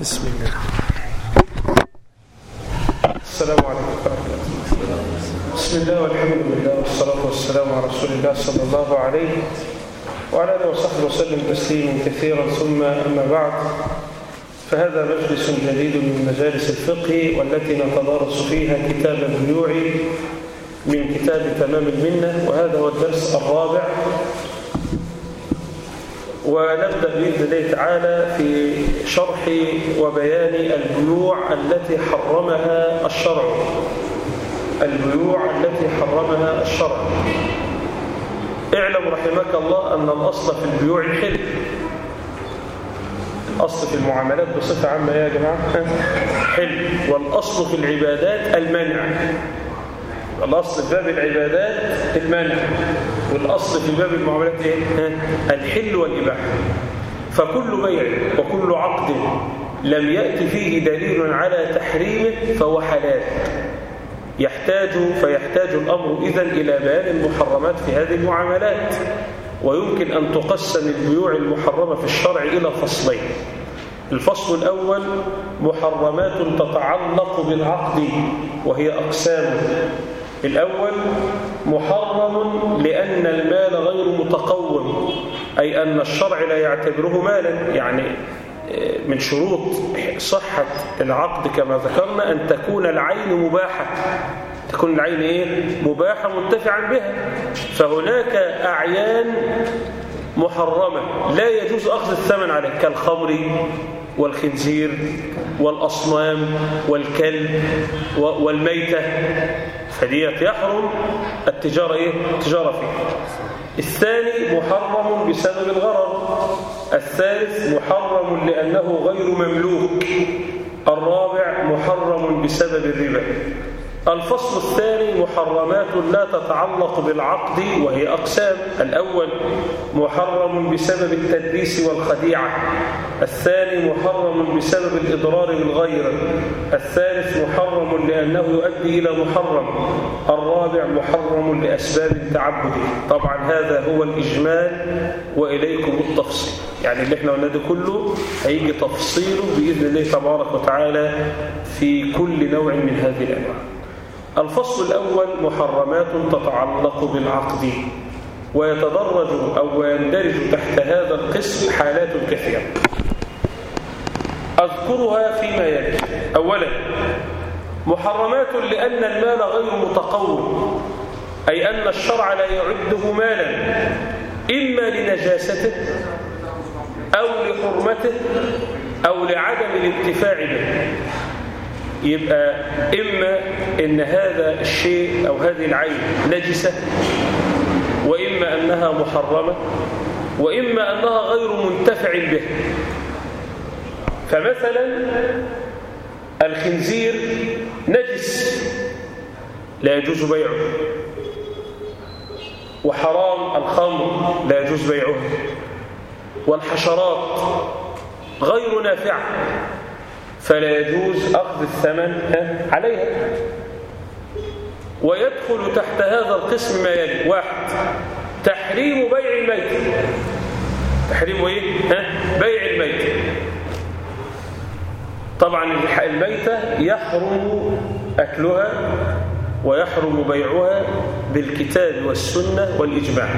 بسم الله. السلام عليكم. بسم الله والحمد لله والصلاة والسلام على رسول الله صلى الله عليه وعلى آله وصحبه وسلم تسليما كثيرا. ثم أما بعد فهذا مجلس جديد من مجالس الفقه والتي نتدارس فيها كتاب البيوع من كتاب تمام المنة وهذا هو الدرس الرابع ونبدأ بإذن الله تعالى في شرح وبيان البيوع التي حرمها الشرع. البيوع التي حرمها الشرع. اعلم رحمك الله أن الأصل في البيوع الحل الأصل في المعاملات بصفة عامة يا جماعة. حل والأصل في العبادات المنع. الأصل في باب العبادات المنع. والأصل في باب المعاملات إيه؟ الحل والإباحة. فكل بيع وكل عقد لم يأتي فيه دليل على تحريمه فهو حلال. يحتاج فيحتاج الأمر إذن إلى بيان المحرمات في هذه المعاملات. ويمكن أن تقسم البيوع المحرمة في الشرع إلى فصلين. الفصل الأول محرمات تتعلق بالعقد وهي أقسام. الأول محرم لأن المال غير متقوم أي أن الشرع لا يعتبره مالا يعني من شروط صحة العقد كما ذكرنا أن تكون العين مباحة. تكون العين إيه؟ مباحة منتفعا بها. فهناك أعيان محرمة. لا يجوز أخذ الثمن عليه كالخمر والخنزير والأصنام والكلب والميتة. فديت يحرم التجارة إيه؟ التجارة فيه. الثاني محرم بسبب الغرر. الثالث محرم لأنه غير مملوك. الرابع محرم بسبب الربا. الفصل الثاني محرمات لا تتعلق بالعقد وهي أقسام. الأول محرم بسبب التدليس والخديعة. الثاني محرم بسبب الإضرار بالغير. الثالث محرم لأنه يؤدي إلى محرم. الرابع محرم لأسباب التعبد. طبعا هذا هو الإجمال وإليكم التفصيل. يعني اللي إحنا قلنا ده كله هيجي تفصيله بإذن الله تبارك وتعالى في كل نوع من هذه الأنواع. الفصل الأول محرمات تتعلق بالعقد ويتدرج أو يندرج تحت هذا القسم حالات كثيرة. أذكرها فيما يلي. أولا محرمات لأن المال غير متقوم أي أن الشرع لا يعده مالا إما لنجاسته أو لحرمته أو لعدم الانتفاع به. يبقى إما إن هذا الشيء أو هذه العين نجسة وإما أنها محرمة وإما أنها غير منتفع به. فمثلا الخنزير نجس لا يجوز بيعه وحرام الخمر لا يجوز بيعه والحشرات غير نافعة. فلا يجوز أخذ الثمن عليها. ويدخل تحت هذا القسم ما يلي. واحد تحريم بيع الميت. تحريم إيه؟ بيع الميت. طبعا الميتة يحرم أكلها ويحرم بيعها بالكتاب والسنة والإجماع.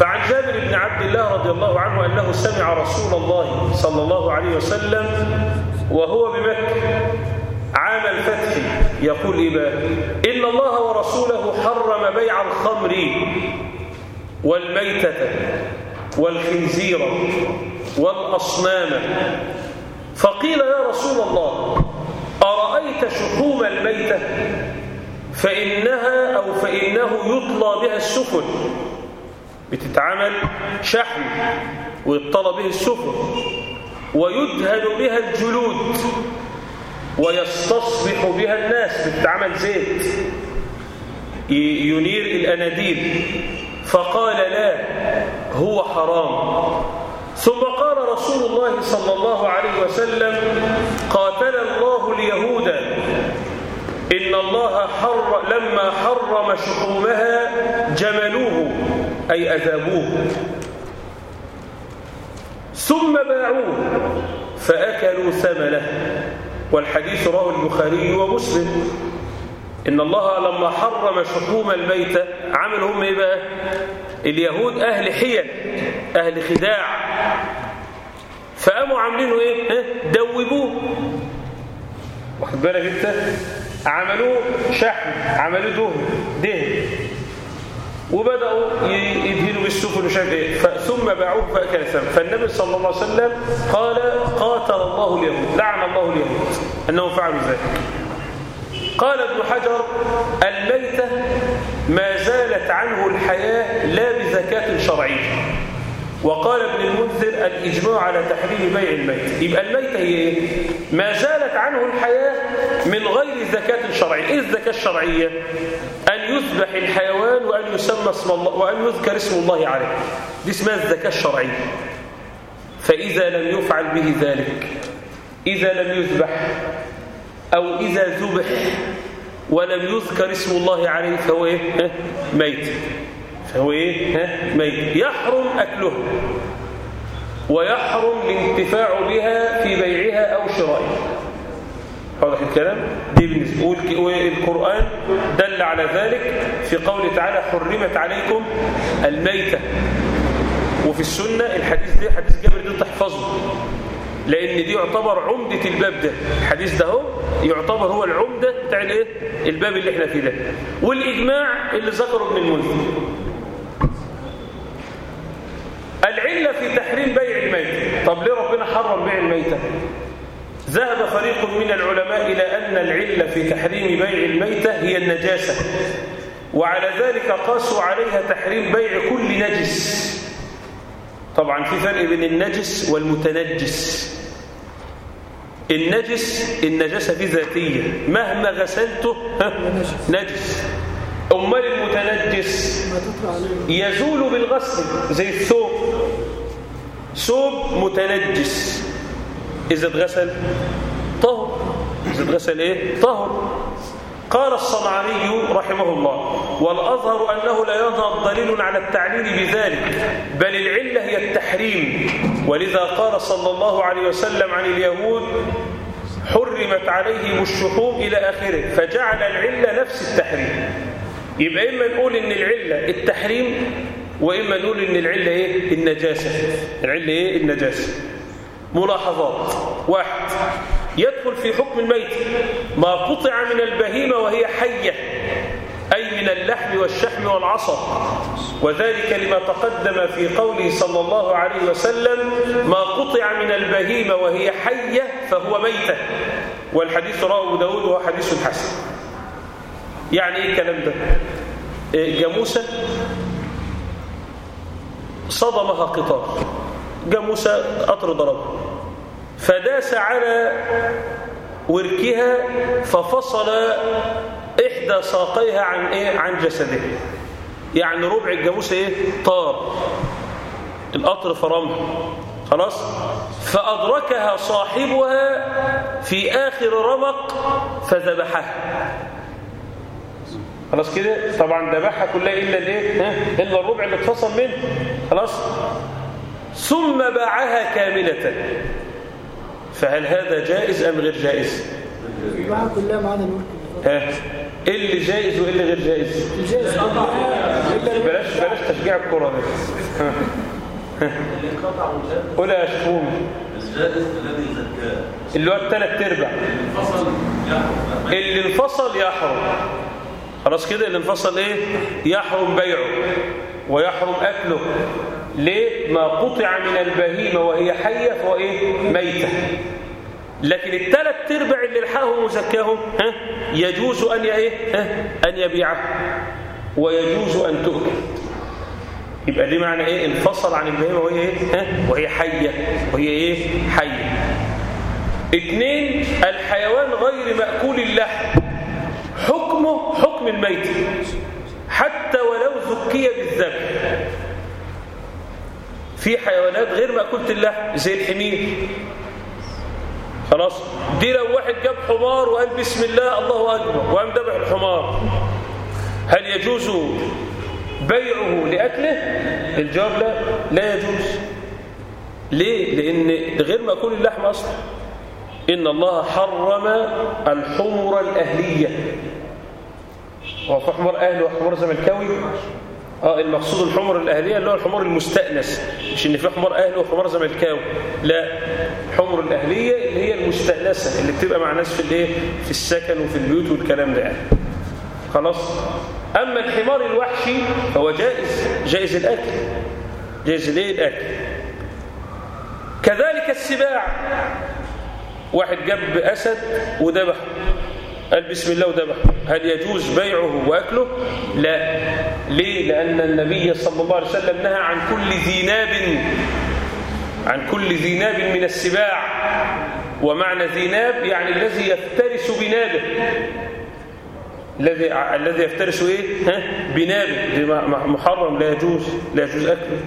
فعن جابر بن عبد الله رضي الله عنه أنه سمع رسول الله صلى الله عليه وسلم وهو بمكة عام الفتح يقول بقى إن الله ورسوله حرم بيع الخمر والميتة والخنزير والأصنام. فقيل يا رسول الله أرأيت شحوم الميتة؟ فإنها أو فإنه يطلى بها السفن. بتتعمل شحم ويطلى به السفن ويدهن بها الجلود ويستصبح بها الناس بتتعمل زيت. ينير الأناديل فقال لا هو حرام. ثم قال رسول الله صلى الله عليه وسلم قاتل الله اليهود. إن الله حر لما حرم شحومها جملوه. أي أذابوه. ثم باعوه فأكلوا ثمنه. والحديث رواه البخاري ومسلم. إن الله لما حرم شحوم الميتة عمل هم إيه بقى؟ اليهود أهل حيل أهل خداع. فقاموا عاملينه إيه؟ دوبوه. واخد بالك أنت؟ عملوه شحم عملوه دهن دهن. وبدأوا يدهنوا بالسفن وشاف إيه ثم باعوه فأكل ثمن فالنبي صلى الله عليه وسلم قال قاتل الله اليهود. لعن الله اليهود. أنهم فعلوا ذلك. قال ابن حجر الميتة ما زالت عنه الحياة لا بزكاة شرعية. وقال ابن المنذر الإجماع على تحريم بيع الميت. يبقى الميتة هي إيه؟ ما زالت عنه الحياة من غير زكاة شرعية إيه الزكاة الشرعية؟ أن يذبح الحيوان وأن يسمى اسم الله وأن يذكر اسم الله عليه. دي اسمها الزكاة الشرعية. فإذا لم يفعل به ذلك إذا لم يذبح أو إذا ذبح ولم يذكر اسم الله عليه فهو إيه؟ ميت. فهو إيه؟ ميت. يحرم أكله ويحرم الانتفاع بها في بيعها أو شرائها. واضح الكلام؟ دي بالنسبة والقرآن دل على ذلك في قوله تعالى حرمت عليكم الميتة. وفي السنة الحديث ده حديث جابر ده تحفظه لأن دي يعتبر عمدة الباب ده. الحديث ده هو يعتبر هو العمدة بتاع الإيه؟ الباب اللي إحنا فيه ده. والإجماع اللي ذكره ابن المنذر. العلة في تحريم بيع الميتة. طب ليه ربنا حرم بيع الميتة؟ ذهب فريق من العلماء إلى أن العلة في تحريم بيع الميتة هي النجاسة وعلى ذلك قاسوا عليها تحريم بيع كل نجس. طبعا في فرق بين النجس والمتنجس. النجس النجاسة في ذاتية. مهما غسلته نجس. أمال المتنجس يزول بالغسل زي الثوب. ثوب متنجس. إذا اتغسل طهر إذا اتغسل إيه؟ طهر قال الصنعاني رحمه الله والأظهر أنه لا يظهر دليل على التعليل بذلك بل العلة هي التحريم ولذا قال صلى الله عليه وسلم عن اليهود حرمت عليهم الشحوم إلى آخره فجعل العلة نفس التحريم يبقى إما نقول إن العلة التحريم وإما نقول إن العلة إيه؟ النجاسة العلة إيه؟ النجاسة ملاحظات. واحد يدخل في حكم الميت. ما قطع من البهيمة وهي حية أي من اللحم والشحم والعصب وذلك لما تقدم في قوله صلى الله عليه وسلم ما قطع من البهيمة وهي حية فهو ميتة. والحديث رواه أبو داود وهو حديث حسن. يعني إيه الكلام ده؟ جاموسة صدمها قطار. جاموسة قطر ضربها فداس على وركها ففصل إحدى ساقيها عن إيه؟ عن جسده. يعني ربع الجاموسة إيه؟ طار. القطر فرمها خلاص؟ فأدركها صاحبها في آخر رمق فذبحها خلاص كده؟ طبعا ذبحها كلها إلا الإيه؟ إلا الربع اللي اتفصل منه. خلاص؟ ثم باعها كاملة. فهل هذا جائز أم غير جائز؟ كلها الورك ها؟ إيه اللي جائز وإيه اللي غير جائز؟ الجائز بلاش بلاش تشجيع الكرة قول يا شكوم الزائد الذي زكاه اللي هو الثلاث أرباع. اللي انفصل يحرم. خلاص كده اللي انفصل إيه؟ يحرم بيعه ويحرم أكله. ليه؟ ما قطع من البهيمة وهي حية فهو إيه؟ ميتة. لكن الثلاث ارباع اللي لحقهم وزكاهم ها؟ يجوز أن ي- إيه؟ ها؟ أن يبيعه. ويجوز أن تؤكل. يبقى دي معنى إيه؟ انفصل عن البهيمة وهي إيه؟ ها؟ وهي حية. وهي إيه؟ حية. اثنين الحيوان غير مأكول اللحم. حكمه حكم الميت. حتى ولو زكي بالذبح. في حيوانات غير مأكولة اللحم زي الحمير. خلاص؟ دي لو واحد جاب حمار وقال بسم الله الله أكبر وقام ذبح الحمار. هل يجوز بيعه لأكله؟ الجواب لا لا يجوز. ليه؟ لأن غير مأكول اللحم أصلا. إن الله حرم الحمر الأهلية. هو في حمر أهلي وحمر زملكاوي؟ آه المقصود الحمر الأهلية اللي هو الحمر المستأنس. مش إن في حمر أهلي وحمر زملكاوي. لا الحمر الأهلية اللي هي المستأنسة اللي بتبقى مع ناس في الإيه؟ في السكن وفي البيوت والكلام ده يعني. خلاص؟ أما الحمار الوحشي فهو جائز جائز الأكل. جائز الايه الأكل؟ كذلك السباع. واحد جاب أسد وذبحه قال بسم الله وذبحه هل يجوز بيعه وأكله؟ لا. ليه؟ لأن النبي صلى الله عليه وسلم نهى عن كل ذي ناب عن كل ذي ناب من السباع. ومعنى ذي ناب يعني الذي يفترس بنابه. الذي الذي يفترس إيه؟ ها؟ بنابه. محرم. لا يجوز. لا يجوز أكله.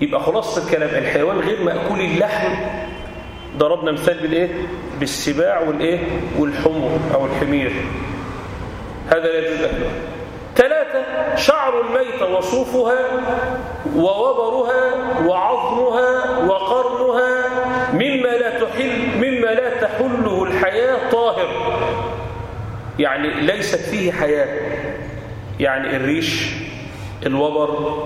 يبقى خلاصة الكلام. الحيوان غير مأكول اللحم. ضربنا مثال بالإيه؟ بالسباع والإيه؟ والحمر أو الحمير. هذا لا يجوز اكله ثلاثة شعر الميت وصوفها ووبرها وعظمها وقرنها مما لا تحل مما لا تحله الحياة طاهر. يعني ليست فيه حياة. يعني الريش الوبر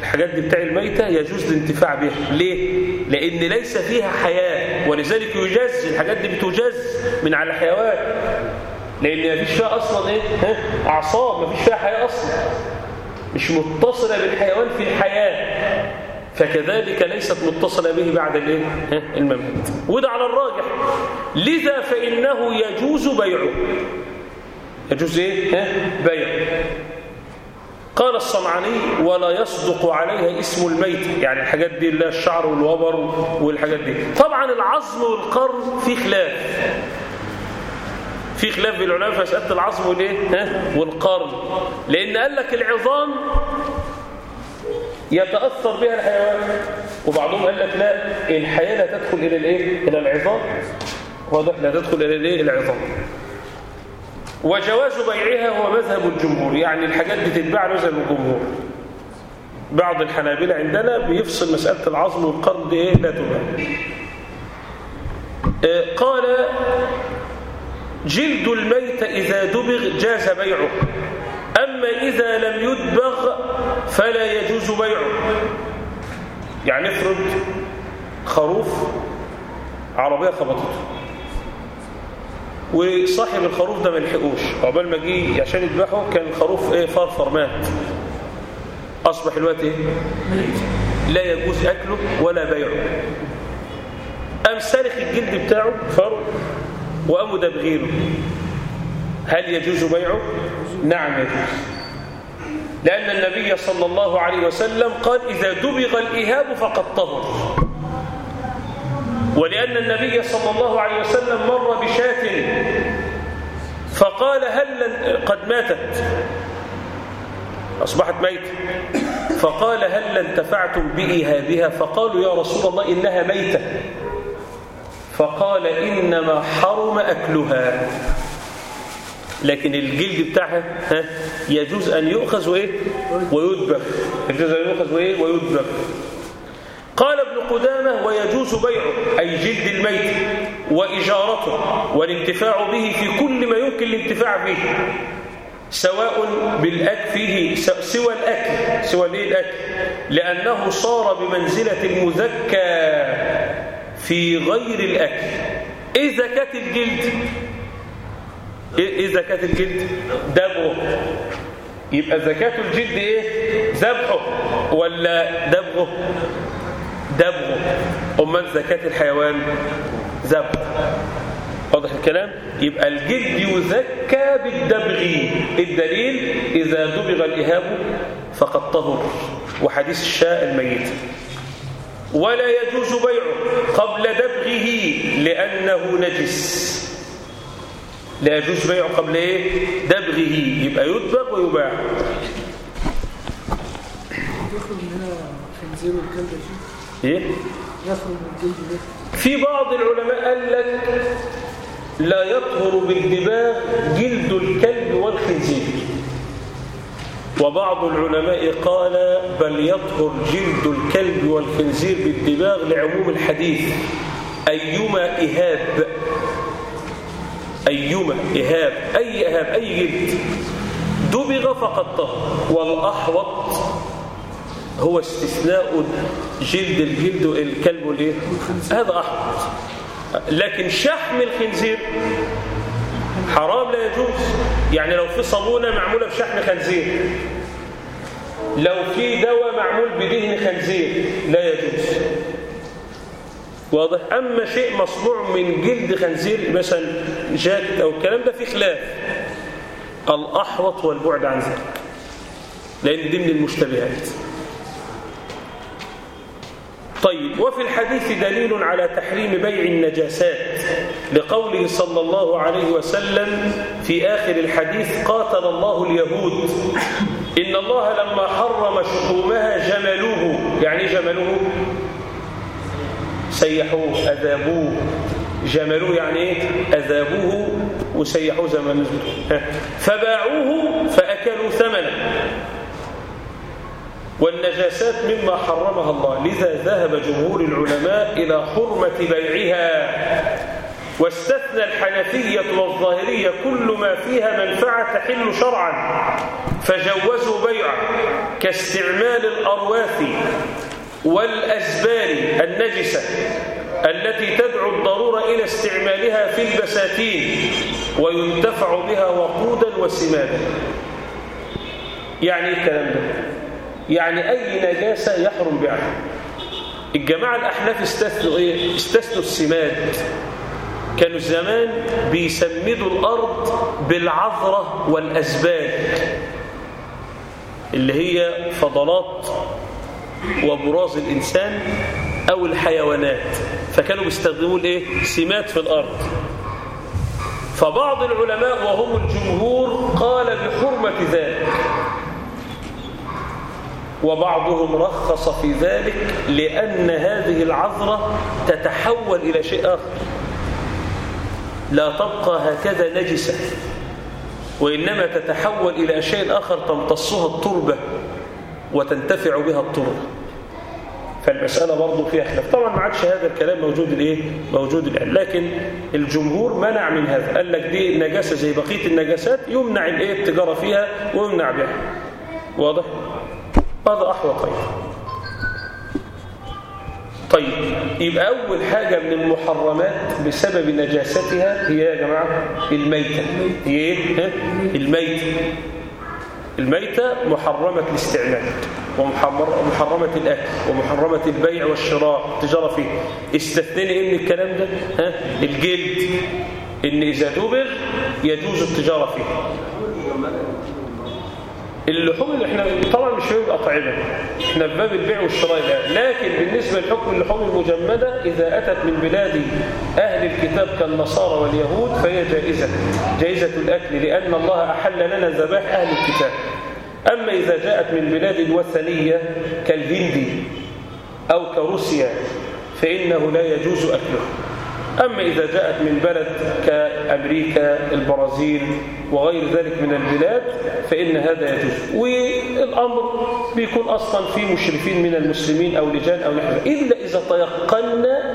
الحاجات دي بتاع الميتة يجوز الانتفاع بها ليه؟ لأن ليس فيها حياة. ولذلك يجز الحاجات دي بتجز من على الحيوان. لأن ما فيش فيها أصلا إيه؟ أعصاب ما فيش فيها حياة أصلا. مش متصلة بالحيوان في الحياة. فكذلك ليست متصلة به بعد الإيه؟ الممات. وده على الراجح. لذا فإنه يجوز بيعه. يجوز إيه؟ ها؟ بيعه. قال الصنعاني ولا يصدق عليها اسم الميت. يعني الحاجات دي اللي الشعر والوبر والحاجات دي. طبعا العظم والقرن في خلاف. في خلاف بين العلماء في مسألة العظم والإيه؟ والقرن. لأن قال لك العظام يتأثر بها الحيوان وبعضهم قال لك لا الحياة لا تدخل إلى الإيه؟ إلى العظام. واضح لا تدخل إلى الإيه؟ العظام. وجواز بيعها هو مذهب الجمهور يعني الحاجات دي تتباع مذهب الجمهور. بعض الحنابلة عندنا بيفصل مسألة العظم والقرن دي إيه؟ لا تباع. آه قال جلد الميت إذا دبغ جاز بيعه. أما إذا لم يدبغ فلا يجوز بيعه. يعني افرض خروف عربية خبطته. وصاحب الخروف ده ما لحقوش. عقبال ما جه عشان يذبحه كان الخروف إيه فرفر مات. أصبح الوقت إيه لا يجوز أكله ولا بيعه. قام سارخ الجلد بتاعه فرو وقاموا دبغينه هل يجوز بيعه؟ نعم يجوز. لأن النبي صلى الله عليه وسلم قال إذا دبغ الإهاب فقد طهر ولأن النبي صلى الله عليه وسلم مر بشاة فقال هل قد ماتت. أصبحت ميتة فقال هل انتفعتم بإهابها فقالوا يا رسول الله إنها ميتة. فقال إنما حرم أكلها. لكن الجلد بتاعها ها يجوز أن يؤخذ وإيه؟ يجوز أن يؤخذ وإيه؟ قال ابن قدامة ويجوز بيعه أي جلد الميت وإجارته والانتفاع به في كل ما يمكن الانتفاع به سواء بالأكل فيه سوى الأكل سوى ليه الأكل؟ لأنه صار بمنزلة المذكى في غير الأكل. إيه زكاة الجلد؟ إيه زكاة الجلد؟ دبغه يبقى زكاة الجلد إيه؟ ذبحه. ولا دبغه دبغه أمال زكاة الحيوان ذبح واضح الكلام؟ يبقى الجلد يزكى بالدبغ. الدليل؟ إذا دبغ الإهاب فقد طهر. وحديث الشاء الميت. ولا يجوز بيعه قبل دبغه لأنه نجس. لا يجوز بيعه قبل إيه؟ دبغه. يبقى يدبغ ويباع. خنزير والكلب ده في بعض العلماء قال لك لا يطهر بالدباغ جلد الكلب والخنزير. وبعض العلماء قال بل يطهر جلد الكلب والخنزير بالدماغ لعموم الحديث. أيما إهاب؟ أيما إهاب؟ أي إهاب؟ أي جلد؟ دبغ فقد طهر والأحوط هو استثناء جلد الجلد الكلب والإيه؟ هذا أحمد. لكن شحم الخنزير حرام لا يجوز. يعني لو في صابونة معمولة بشحم خنزير لو في دواء معمول بدهن خنزير لا يجوز. واضح؟ أما شيء مصنوع من جلد خنزير مثلا جاكيت أو الكلام ده في خلاف. الأحوط والبعد عن ذلك. لأن دي من المشتبهات. طيب وفي الحديث دليل على تحريم بيع النجاسات لقوله صلى الله عليه وسلم في آخر الحديث قاتل الله اليهود. إن الله لما حرم شحومها جملوه. يعني جملوه؟ سيحوه أذابوه. جملوه يعني إيه؟ أذابوه وسيحوه زي فباعوه فأكلوا ثمنه. والنجاسات مما حرمها الله. لذا ذهب جمهور العلماء إلى حرمة بيعها. واستثنى الحنفية والظاهرية كل ما فيها منفعة تحل شرعا. فجوزوا بيعه كاستعمال الأرواث والأزبال النجسة التي تدعو الضرورة إلى استعمالها في البساتين وينتفع بها وقودا وسمادا. يعني إيه الكلام ده؟ يعني أي نجاسة يحرم بيعها الجماعة الأحناف استثنوا إيه؟ استثنوا السماد. كانوا زمان بيسمدوا الأرض بالعذرة والأزبال اللي هي فضلات وبراز الإنسان أو الحيوانات. فكانوا بيستخدموا الإيه؟ سمات في الأرض. فبعض العلماء وهم الجمهور قال بحرمة ذلك. وبعضهم رخص في ذلك لأن هذه العذرة تتحول إلى شيء آخر. لا تبقى هكذا نجسة وإنما تتحول إلى شيء آخر تمتصها التربة وتنتفع بها التربة فالمسألة برضو فيها خلاف. طبعا ما عادش هذا الكلام موجود الايه موجود الآن. لكن الجمهور منع من هذا. قال لك دي نجاسة زي بقية النجاسات يمنع الإيه؟ التجارة فيها ويمنع بها. واضح؟ هذا أحوط أيضا طيب يبقى أول حاجة من المحرمات بسبب نجاستها هي يا جماعة الميتة. هي إيه؟ الميتة. الميتة محرمة الاستعمال ومحرمة الأكل ومحرمة البيع والشراء. التجارة فيه. استثنين إيه من الكلام ده؟ ها؟ الجلد. إن إذا دبغ يجوز التجارة فيه. اللحوم اللي إحنا طبعا مش في الأطعمة إحنا في باب البيع والشراء لكن بالنسبة لحكم اللحوم المجمدة إذا أتت من بلاد أهل الكتاب كالنصارى واليهود فهي جائزة. جائزة الأكل لأن الله أحل لنا ذبائح أهل الكتاب. أما إذا جاءت من بلاد الوثنية كالهند أو كروسيا فإنه لا يجوز أكله. أما إذا جاءت من بلد كأمريكا البرازيل وغير ذلك من البلاد فإن هذا يجوز. والأمر بيكون أصلا في مشرفين من المسلمين أو لجان أو نحو. إلا إذا تيقنا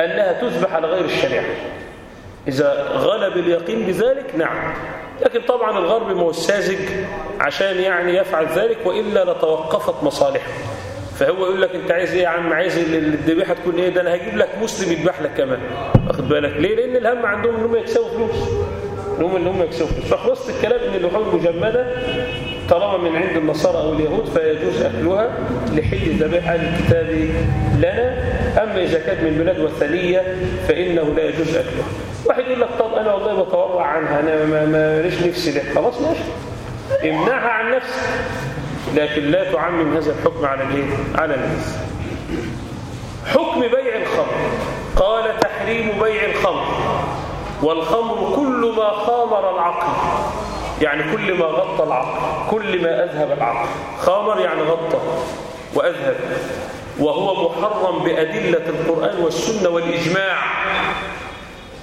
أنها تذبح على غير الشريعة. إذا غلب اليقين بذلك نعم. لكن طبعا الغرب ما هو عشان يعني يفعل ذلك وإلا لتوقفت مصالحه. فهو يقول لك انت عايز إيه يا عم؟ عايز الذبيحة تكون إيه؟ ده أنا هجيب لك مسلم يذبح لك كمان. واخد بالك؟ ليه؟ لأن الهم عندهم ان هم يكسبوا فلوس. ان هم ان هم يكسبوا فلوس. فخلصت الكلام ان اللحوم المجمده طالما من عند النصارى أو اليهود فيجوز اكلها لحل ذبائح أهل الكتاب لنا. أما إذا كانت من بلاد وثنية فإنه لا يجوز أكلها. واحد يقول لك طب أنا والله بتورع عنها أنا ما ليش نفسي ده؟ خلاص ماشي. امنعها عن نفسك لكن لا تعمم هذا الحكم على الإيه؟ على الناس. حكم بيع الخمر. قال تحريم بيع الخمر. والخمر كل ما خامر العقل. يعني كل ما غطى العقل. كل ما أذهب العقل. خامر يعني غطى وأذهب. وهو محرم بأدلة القرآن والسنة والإجماع.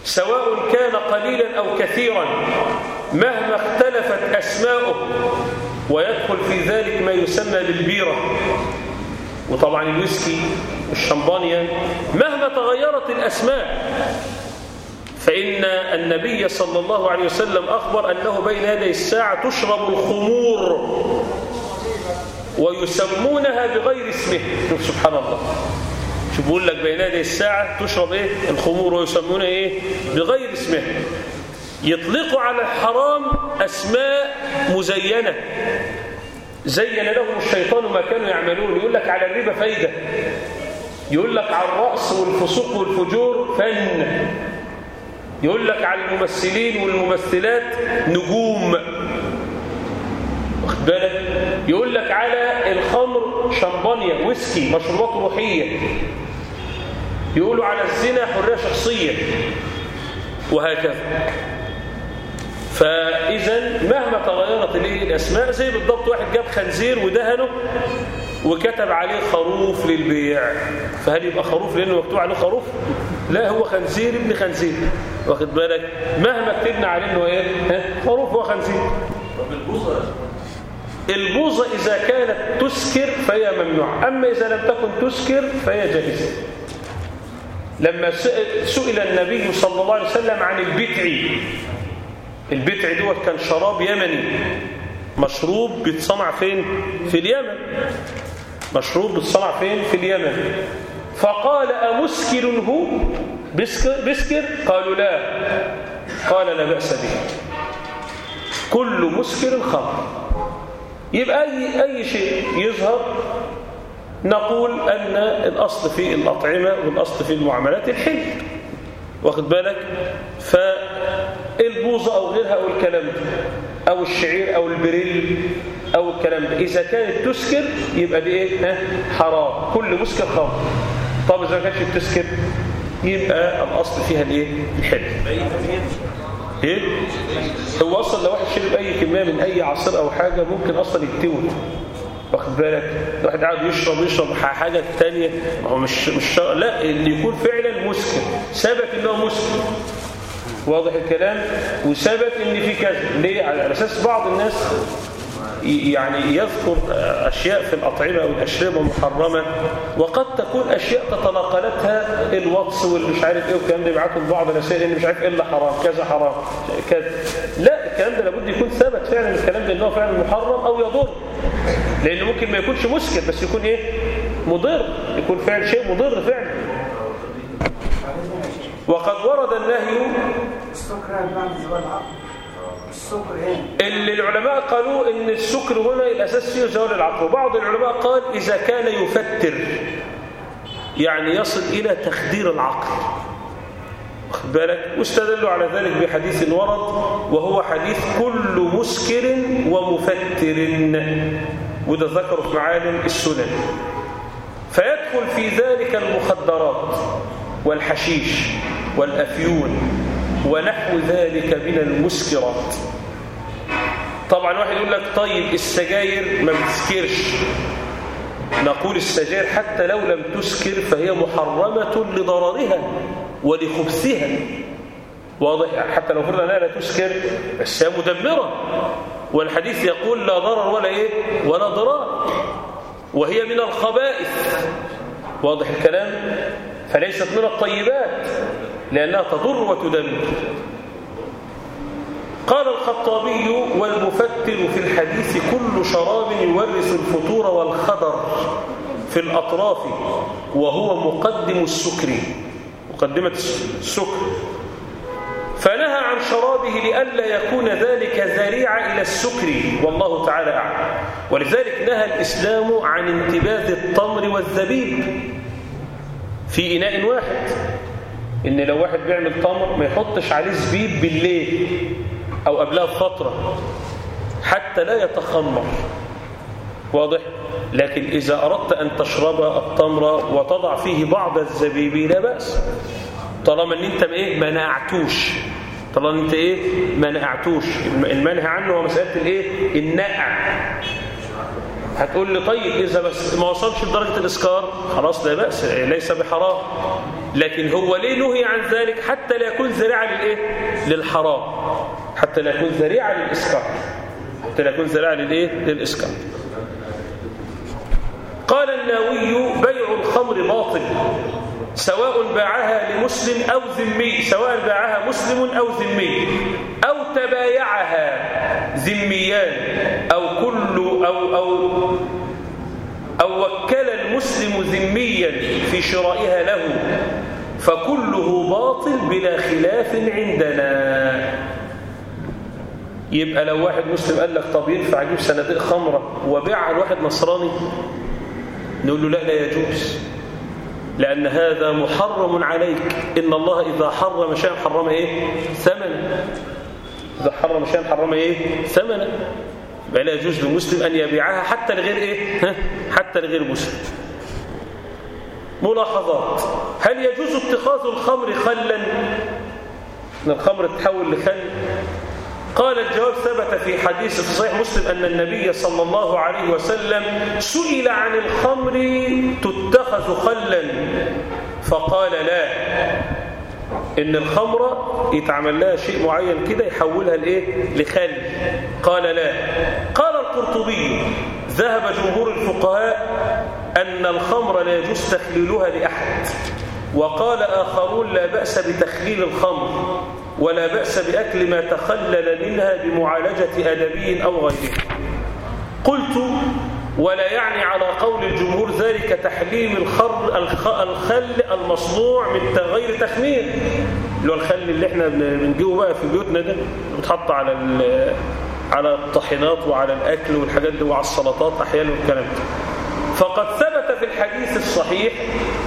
سواء كان قليلا أو كثيرا مهما اختلفت أسماؤه ويدخل في ذلك ما يسمى بالبيرة. وطبعا الويسكي والشمبانيا مهما تغيرت الأسماء فإن النبي صلى الله عليه وسلم أخبر أنه بين يدي الساعة تشرب الخمور ويسمونها بغير اسمه. شوف سبحان الله. شوف بيقول لك بين يدي الساعة تشرب إيه؟ الخمور ويسمونها إيه؟ بغير اسمه. يطلقوا على الحرام أسماء مزينة. زين لهم الشيطان ما كانوا يعملون. يقول لك على الربا فايدة. يقول لك على الرأس والفسوق والفجور فن. يقول لك على الممثلين والممثلات نجوم. واخد بالك؟ يقول لك على الخمر شمبانيا ويسكي مشروبات روحية. يقولوا على الزنا حرية شخصية. وهكذا. فإذا مهما تغيرت الأسماء زي بالضبط واحد جاب خنزير ودهنه وكتب عليه خروف للبيع. فهل يبقى خروف لأنه مكتوب عليه خروف؟ لا هو خنزير ابن خنزير. واخد بالك؟ مهما كتبنا عليه إنه إيه؟ خروف هو خنزير. طب البوظة البوظة إذا كانت تسكر فهي ممنوعة. أما إذا لم تكن تسكر فهي جائزة. لما سئل سئل النبي صلى الله عليه وسلم عن البتع البتع دوت كان شراب يمني. مشروب بيتصنع فين؟ في اليمن. مشروب بيتصنع فين؟ في اليمن. فقال أمسكر هو؟ بسكر, بسكر؟ قالوا لا. قال لا بأس به. كل مسكر خمر. يبقى أي, أي شيء يظهر نقول أن الأصل في الأطعمة والأصل في المعاملات الحل. واخد بالك؟ فالبوظة أو غيرها أو الكلام ده أو الشعير أو البريل أو الكلام ده. إذا كانت تسكر يبقى دي إيه؟ ها؟ حرام. كل مسكر خمر طب إذا ما كانتش تسكر يبقى الأصل فيها الإيه؟ الحل إيه؟ هو أصلا لو واحد شرب أي كمية من أي عصير أو حاجة ممكن أصلا يتوت واخد بالك؟ واحد قاعد يشرب يشرب حاجة ثانية هو مش مش لا اللي يكون فعلا مسكر ثبت إن هو مسكر. واضح الكلام وثبت إن في كذا ليه؟ على أساس بعض الناس يعني يذكر أشياء في الأطعمة أو الأشربة محرمة وقد تكون أشياء تتناقلتها الواتس والمش عارف إيه والكلام ده يبعتوا لبعض الرسائل إن مش عارف إيه إلا حرام كذا حرام كذا. لا الكلام ده لابد يكون ثبت فعلا الكلام ده إن هو فعلا محرم أو يضر. لأنه ممكن ما يكونش مسكر بس يكون إيه؟ مضر يكون فعل شيء مضر فعلا. وقد ورد النهي السكر اللي العلماء قالوا إن السكر هنا الأساس فيه زوال العقل وبعض العلماء قال إذا كان يفتر يعني يصل إلى تخدير العقل. واخد بالك؟ واستدلوا على ذلك بحديث ورد وهو حديث كل مسكر ومفتر. وده ذكره في معالم السنن. فيدخل في ذلك المخدرات. والحشيش والأفيون ونحو ذلك من المسكرات. طبعا واحد يقول لك طيب السجاير ما بتسكرش. نقول السجاير حتى لو لم تسكر فهي محرمة لضررها ولخبثها. واضح؟ حتى لو فرنا أنها لا تسكر بس هي مدمرة. والحديث يقول لا ضرر ولا إيه؟ ولا ضرار. وهي من الخبائث. واضح الكلام؟ فليست من الطيبات لأنها تضر وتدمر. قال الخطابي والمفتر في الحديث كل شراب يورث الفطور والخضر في الأطراف وهو مقدم السكر. مقدمة السكر. فنهى عن شرابه لئلا يكون ذلك ذريعة إلى السكر والله تعالى أعلم. ولذلك نهى الإسلام عن انتباذ التمر والزبيب في إناء واحد. إن لو واحد بيعمل تمر ما يحطش عليه زبيب بالليل أو قبلها بفترة حتى لا يتخمر. واضح؟ لكن إذا أردت أن تشرب التمر وتضع فيه بعض الزبيب لا بأس. طالما إن أنت إيه؟ ما نقعتوش طالما أنت إيه؟ ما نقعتوش المنهى عنه هو مسألة الإيه؟ النقع. هتقول لي طيب إذا بس ما وصلش لدرجة الإسكار خلاص لا بأس ليس بحرام. لكن هو ليه نهي عن ذلك حتى لا يكون ذريعة للإيه؟ للحرام. حتى لا يكون ذريعة للإسكار. حتى لا يكون ذراع للإيه؟ للإسكار. قال الناوي بيع الخمر باطل. سواء باعها لمسلم أو ذمي سواء باعها مسلم أو ذمي أو تبايعها ذميان أو كل أو أو أو وكل المسلم ذميا في شرائها له فكله باطل بلا خلاف عندنا. يبقى لو واحد مسلم قال لك طب ينفع أجيب صناديق خمرة وبيعها لواحد نصراني؟ نقول له لا لا يجوز. لأن هذا محرم عليك. إن الله إذا حرم شيئا حرم إيه؟ ثمنا إذا حرم شيئا حرم إيه؟ ثمنا لا يجوز للمسلم أن يبيعها حتى لغير إيه؟ حتى لغير مسلم. ملاحظات. هل يجوز اتخاذ الخمر خلا؟ إن الخمر تتحول لخل. قال الجواب ثبت في حديث في صحيح مسلم أن النبي صلى الله عليه وسلم سئل عن الخمر تتخذ خلا فقال لا. إن الخمرة يتعمل لها شيء معين كده يحولها لإيه؟ لخل. قال لا. قال القرطبي ذهب جمهور الفقهاء أن الخمر لا يجوز تخليلها لأحد وقال آخرون لا بأس بتخليل الخمر. ولا بأس بأكل ما تخلل منها بمعالجة أدبي أو غيره. قلت ولا يعني على قول الجمهور ذلك تحليل الخر الخل المصنوع من غير تخمير. اللي هو الخل اللي إحنا بنجيبه بقى في بيوتنا ده بتحط على على الطحينات وعلى الأكل والحاجات دي وعلى السلطات أحيانا والكلام ده. فقد ثبت في الحديث الصحيح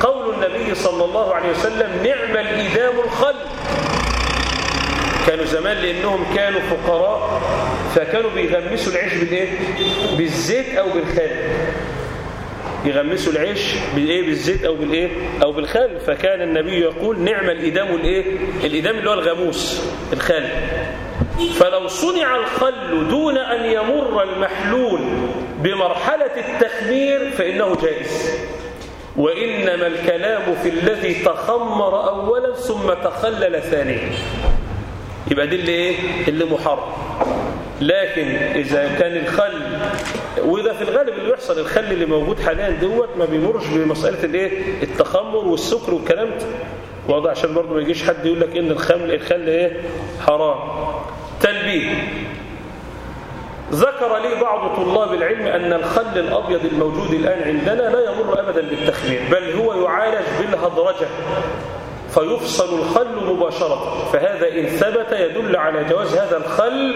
قول النبي صلى الله عليه وسلم نعم الإدام الخل. كانوا زمان لأنهم كانوا فقراء فكانوا بيغمسوا العيش بالإيه؟ بالزيت أو بالخل يغمسوا العيش بالإيه؟ بالزيت أو بالإيه؟ أو بالخل فكان النبي يقول نعم الإدام الإيه؟ الإدام اللي هو الغموس الخل فلو صنع الخل دون أن يمر المحلول بمرحلة التخمير فإنه جائز وإنما الكلام في الذي تخمر أولا ثم تخلل ثانيا يبقى دي اللي إيه؟ اللي محرم. لكن إذا كان الخل وده في الغالب اللي بيحصل الخل اللي موجود حاليا دوت ما بيمرش بمسألة الإيه؟ التخمر والسكر والكلام ده. واضح عشان برضه ما يجيش حد يقول لك إن الخمر الخل إيه؟ حرام. تنبيه ذكر لي بعض طلاب العلم أن الخل الأبيض الموجود الآن عندنا لا يمر أبدا بالتخمير بل هو يعالج بالهدرجة. فيفصل الخل مباشرة. فهذا إن ثبت يدل على جواز هذا الخل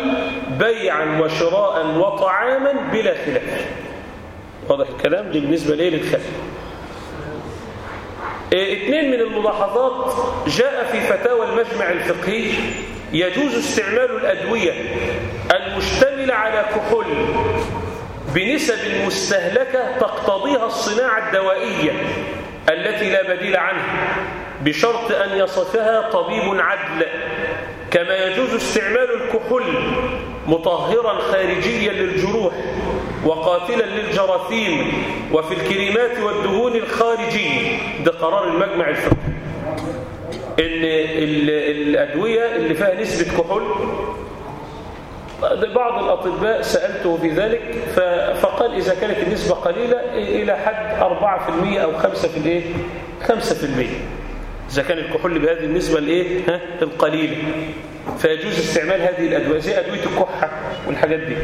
بيعا وشراء وطعاما بلا خلاف. واضح الكلام؟ دي بالنسبة ليه للخل؟ اثنين من الملاحظات جاء في فتاوى المجمع الفقهي. يجوز استعمال الأدوية المشتملة على كحول بنسب مستهلكة تقتضيها الصناعة الدوائية التي لا بديل عنها. بشرط أن يصفها طبيب عدل كما يجوز استعمال الكحول مطهرا خارجيا للجروح وقاتلا للجراثيم وفي الكريمات والدهون الخارجية ده قرار المجمع الفقهي. إن الأدوية اللي فيها نسبة كحول بعض الأطباء سألته في ذلك فقال إذا كانت النسبة قليلة إلى حد 4% أو 5% 5% إذا كان الكحول بهذه النسبة الإيه؟ ها؟ القليلة فيجوز استعمال هذه الأدوية. زي أدوية الكحة والحاجات دي.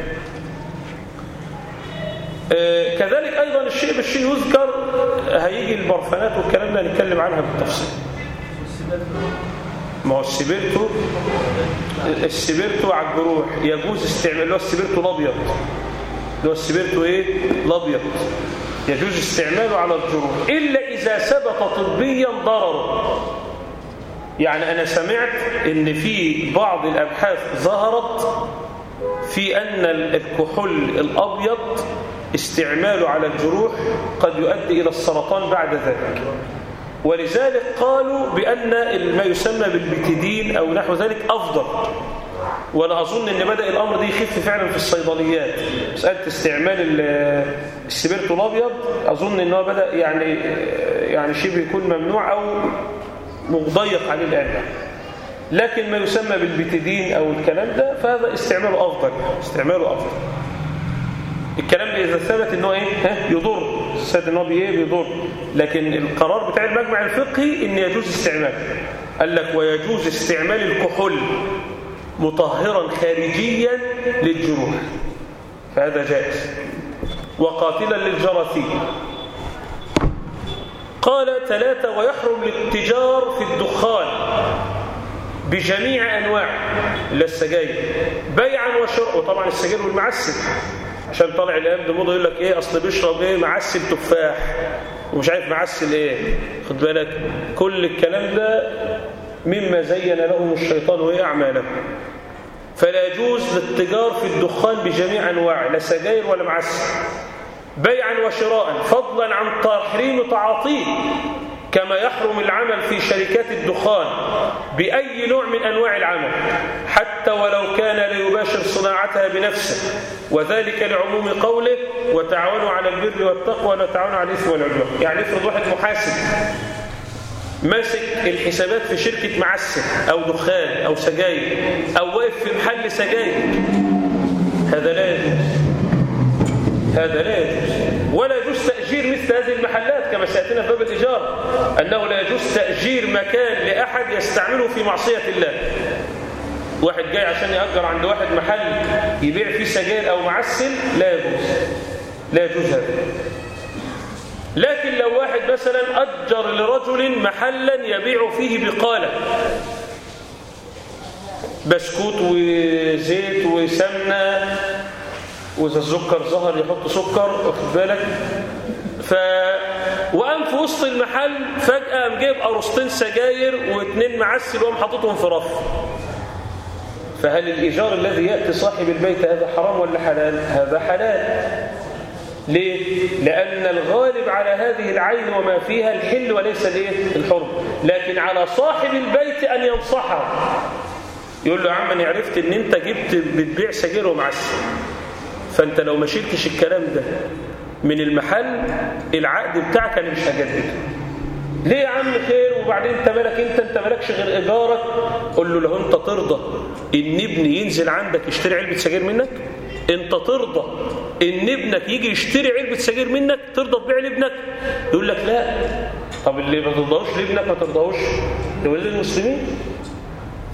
آه كذلك أيضا الشيء بالشيء يذكر هيجي البرفانات والكلام ده نتكلم عنها بالتفصيل. ما هو السبيرتو السبيرتو على الجروح. يجوز استعمال اللي هو السبيرتو الأبيض. اللي هو السبيرتو إيه؟ الأبيض. يجوز استعماله على الجروح إلا إذا ثبت طبيا ضرره. يعني أنا سمعت إن في بعض الأبحاث ظهرت في أن الكحول الأبيض استعماله على الجروح قد يؤدي إلى السرطان بعد ذلك. ولذلك قالوا بأن ما يسمى بالبتدين أو نحو ذلك أفضل. وأنا أظن أن بدأ الأمر ده يخف فعلا في الصيدليات. مسألة استعمال السبيرتو الأبيض. أظن أنه بدأ يعني يعني شبه يكون ممنوع أو مضيق عليه الآن لكن ما يسمى بالبتدين أو الكلام ده فهذا استعماله أفضل. استعماله أفضل. الكلام ده إذا ثبت إنه إيه؟ ها؟ يضر. السيد إنه بإيه بيضر. لكن القرار بتاع المجمع الفقهي إن يجوز استعمال قال لك ويجوز استعمال الكحول. مطهرا خارجيا للجروح. فهذا جائز. وقاتلا للجراثيم قال ثلاثة ويحرم الاتجار في الدخان بجميع أنواع إلا السجاير بيعا وشراء وطبعا السجاير والمعسل. عشان طالع الأيام ده موضة يقول لك إيه أصل بيشرب إيه معسل تفاح. ومش عارف معسل إيه. خد بالك كل الكلام ده مما زين لهم الشيطان وهي أعمالهم. فلا يجوز الاتجار في الدخان بجميع أنواعه لا سجاير ولا معسل بيعا وشراء فضلا عن تحريم تعاطيه كما يحرم العمل في شركات الدخان بأي نوع من أنواع العمل حتى ولو كان لا يباشر صناعتها بنفسه. وذلك لعموم قوله وتعاونوا على البر والتقوى ولا تعاونوا على الإثم والعدوان. يعني افرض واحد محاسب ماسك الحسابات في شركة معسل أو دخان أو سجاير أو واقف في محل سجاير. هذا لا يجوز. هذا لا يجوز. ولا يجوز تأجير مثل هذه المحلات كما سيأتينا في باب الإيجار. أنه لا يجوز تأجير مكان لأحد يستعمله في معصية الله. واحد جاي عشان يأجر عند واحد محل يبيع فيه سجاير أو معسل لا يجوز. لا يجوز هذا. لكن لو واحد مثلا أجر لرجل محلا يبيع فيه بقالة. بسكوت وزيت وسمنة وإذا السكر ظهر يحط سكر واخد بالك؟ ف وقام في وسط المحل فجأة قام جايب قرصتين سجاير واثنين معسل وقام حاططهم في رف. فهل الإيجار الذي يأتي صاحب البيت هذا حرام ولا حلال؟ هذا حلال. ليه؟ لأن الغالب على هذه العين وما فيها الحل وليس الايه؟ الحرم. لكن على صاحب البيت أن ينصحه. يقول له يا عم أنا عرفت أن أنت جبت بتبيع سجاير ومعسل. فأنت لو ما شلتش الكلام ده من المحل العقد بتاعك أنا مش هجدده. ليه يا عم خير؟ وبعدين أنت مالك أنت؟ أنت مالكش غير إيجارك؟ قول له لو أنت ترضى إن ابني ينزل عندك يشتري علبة سجاير منك؟ انت ترضى ان ابنك يجي يشتري علبة سجاير منك ترضى تبيع لابنك. يقول لك لا. طب اللي ما ترضاهوش لابنك ما ترضاهوش. لولاد المسلمين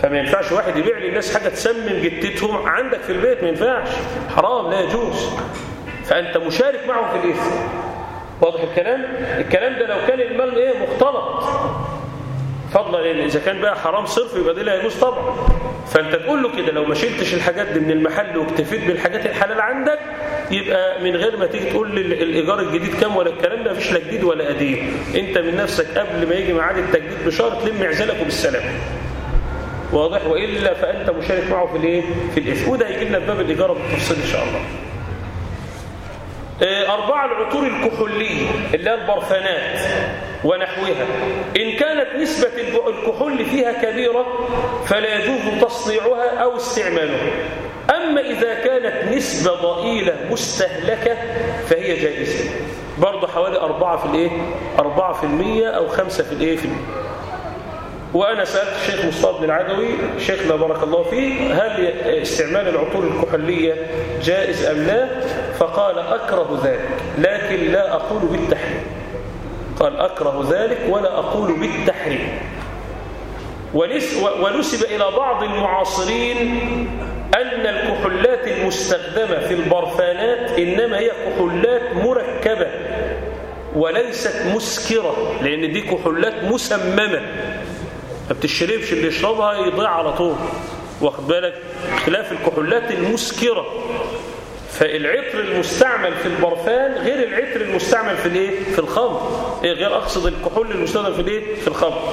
فما ينفعش واحد يبيع للناس حاجة تسمم جتتهم عندك في البيت ما ينفعش. حرام لا يجوز. فأنت مشارك معه في الإثم. واضح الكلام؟ الكلام ده لو كان المال إيه؟ مختلط. فضلا لأن إذا كان بقى حرام صرف يبقى ده لا يجوز طبعا. فأنت تقول له كده لو ما شلتش الحاجات دي من المحل واكتفيت بالحاجات الحلال عندك يبقى من غير ما تيجي تقول لي الإيجار الجديد كام ولا الكلام ده مفيش لا جديد ولا قديم. أنت من نفسك قبل ما يجي ميعاد التجديد بشهر تلم عزلك وبالسلامه واضح؟ وإلا فأنت مشارك معه في الإيه؟ في الاثم وده هيجي لنا في باب الإيجار بالتفصيل إن شاء الله. أربعة العطور الكحولية اللي هي البرفانات. ونحوها. إن كانت نسبة الكحول فيها كبيرة فلا يجوز تصنيعها أو استعمالها. أما إذا كانت نسبة ضئيلة مستهلكة فهي جائزة. برضه حوالي أربعة في الإيه؟ أربعة في المية أو خمسة في الإيه؟ في المية. وأنا سألت الشيخ مصطفى بن العدوي شيخنا بارك الله فيه هل استعمال العطور الكحولية جائز أم لا؟ فقال أكره ذلك لكن لا أقول بالتحريم. قال أكره ذلك ولا أقول بالتحريم. ونسب إلى بعض المعاصرين أن الكحولات المستخدمة في البرفانات إنما هي كحولات مركبة وليست مسكرة لأن دي كحولات مسممة. ما بتشربش اللي يشربها يضيع على طول. واخد بالك؟ خلاف الكحولات المسكرة. فالعطر المستعمل في البرفان غير العطر المستعمل في الايه؟ في الخمر. إيه غير أقصد الكحول المستخدم في الايه؟ في الخمر.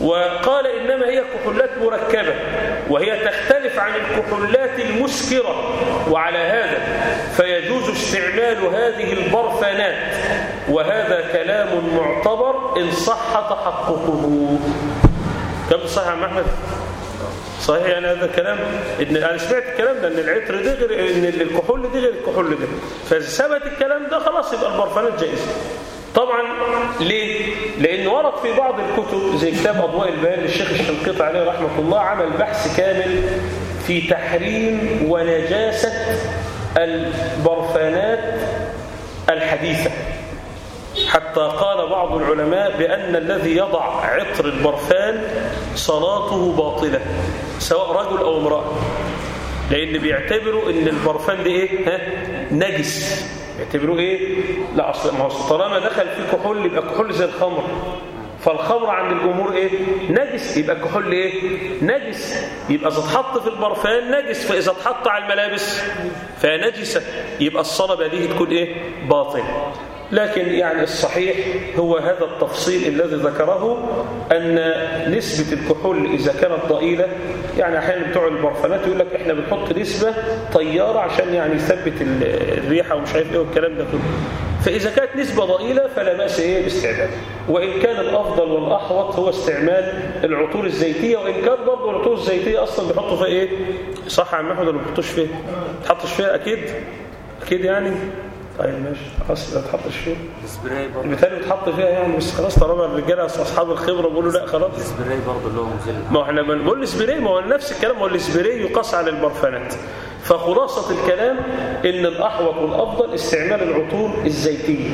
وقال إنما هي كحولات مركبة وهي تختلف عن الكحولات المسكرة. وعلى هذا فيجوز استعمال هذه البرفانات. وهذا كلام معتبر إن صح تحققه. كم صح يا عم أحمد؟ صحيح يعني هذا الكلام. إن أنا سمعت الكلام ده إن العطر ده غير إن الكحول ده غير الكحول ده. فاذا ثبت الكلام ده خلاص يبقى البرفانات جائزة. طب طبعا ليه؟ لأن ورد في بعض الكتب زي كتاب أضواء البيان للشيخ الشنقيطي عليه رحمة الله عمل بحث كامل في تحريم ونجاسة البرفانات الحديثة. حتى قال بعض العلماء بأن الذي يضع عطر البرفان صلاته باطلة. سواء رجل أو امرأة لأن بيعتبروا أن البرفان ده إيه؟ ها؟ نجس بيعتبروه إيه؟ لا أصلا ما طالما دخل فيه كحول يبقى كحول زي الخمر فالخمر عند الأمور إيه؟ نجس يبقى الكحول إيه؟ نجس يبقى إذا اتحط في البرفان نجس فإذا اتحط على الملابس فنجسة يبقى الصلاة بديه تكون إيه؟ باطل لكن يعني الصحيح هو هذا التفصيل الذي ذكره أن نسبة الكحول إذا كانت ضئيلة يعني أحيانا بتوع البرفانات يقول لك إحنا بنحط نسبة طيارة عشان يعني يثبت الريحة ومش عارف إيه والكلام ده كله. فإذا كانت نسبة ضئيلة فلا بأس إيه باستعمال. وإن كان الأفضل والأحوط هو استعمال العطور الزيتية وإن كان برضه العطور الزيتية أصلا بيحطوا فيها إيه؟ صح يا عم أحمد ولا ما بيحطوش فيها؟ ما تحطش فيها أكيد؟ أكيد يعني؟ طيب ماشي. خلاص ما تحطش فيها السبراي برضه. بالتالي بتحط فيها يعني بس خلاص طالما الرجاله أصحاب الخبرة بيقولوا لا خلاص. السبراي برضه اللي هو مثل ما إحنا بنقول السبراي ما هو نفس الكلام هو السبراي يقاس على البرفانات. فخلاصة الكلام إن الأحوط والأفضل استعمال العطور الزيتية.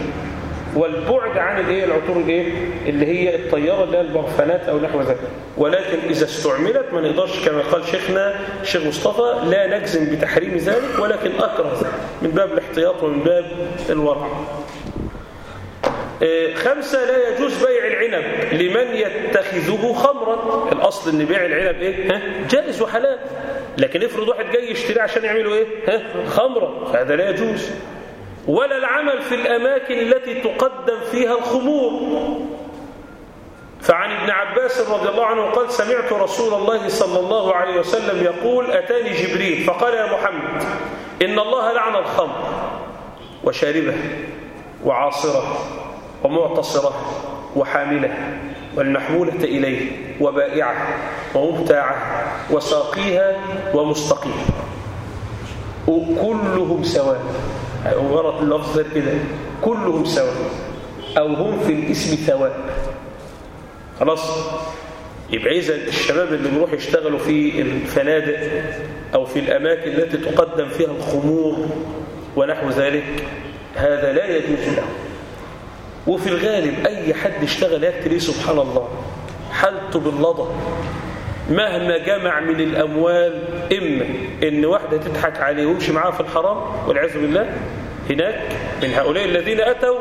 والبعد عن الايه العطور الايه اللي هي الطياره اللي هي البرفانات أو نحو ذلك ولكن إذا استعملت ما نقدرش كما قال شيخنا الشيخ مصطفى لا نجزم بتحريم ذلك ولكن أكره ذلك من باب الاحتياط ومن باب الورع آه، خمسة لا يجوز بيع العنب لمن يتخذه خمرا الأصل أن بيع العنب إيه؟ ها؟ جائز وحلال لكن افرض واحد جاي يشتري عشان يعملوا إيه؟ ها؟ خمرة فهذا لا يجوز ولا العمل في الأماكن التي تقدم فيها الخمور. فعن ابن عباس رضي الله عنه قال سمعت رسول الله صلى الله عليه وسلم يقول أتاني جبريل. فقال يا محمد إن الله لعن الخمر وشاربه وعاصره ومعتصره وحامله والمحمولة إليه وبائعه ومبتاعه وساقيها ومستقيها. كلهم سواء غلط اللفظ ده كده. كلهم سواء أو هم في الاسم سواء خلاص؟ يبقى إذا الشباب اللي بيروحوا يشتغلوا في الفنادق أو في الأماكن التي تقدم فيها الخمور ونحو ذلك هذا لا يجوز له وفي الغالب أي حد اشتغل يكتري سبحان الله حالته باللضى مهما جمع من الأموال إما إن واحدة تضحك عليه ويمشي معاه في الحرام والعياذ بالله هناك من هؤلاء الذين أتوا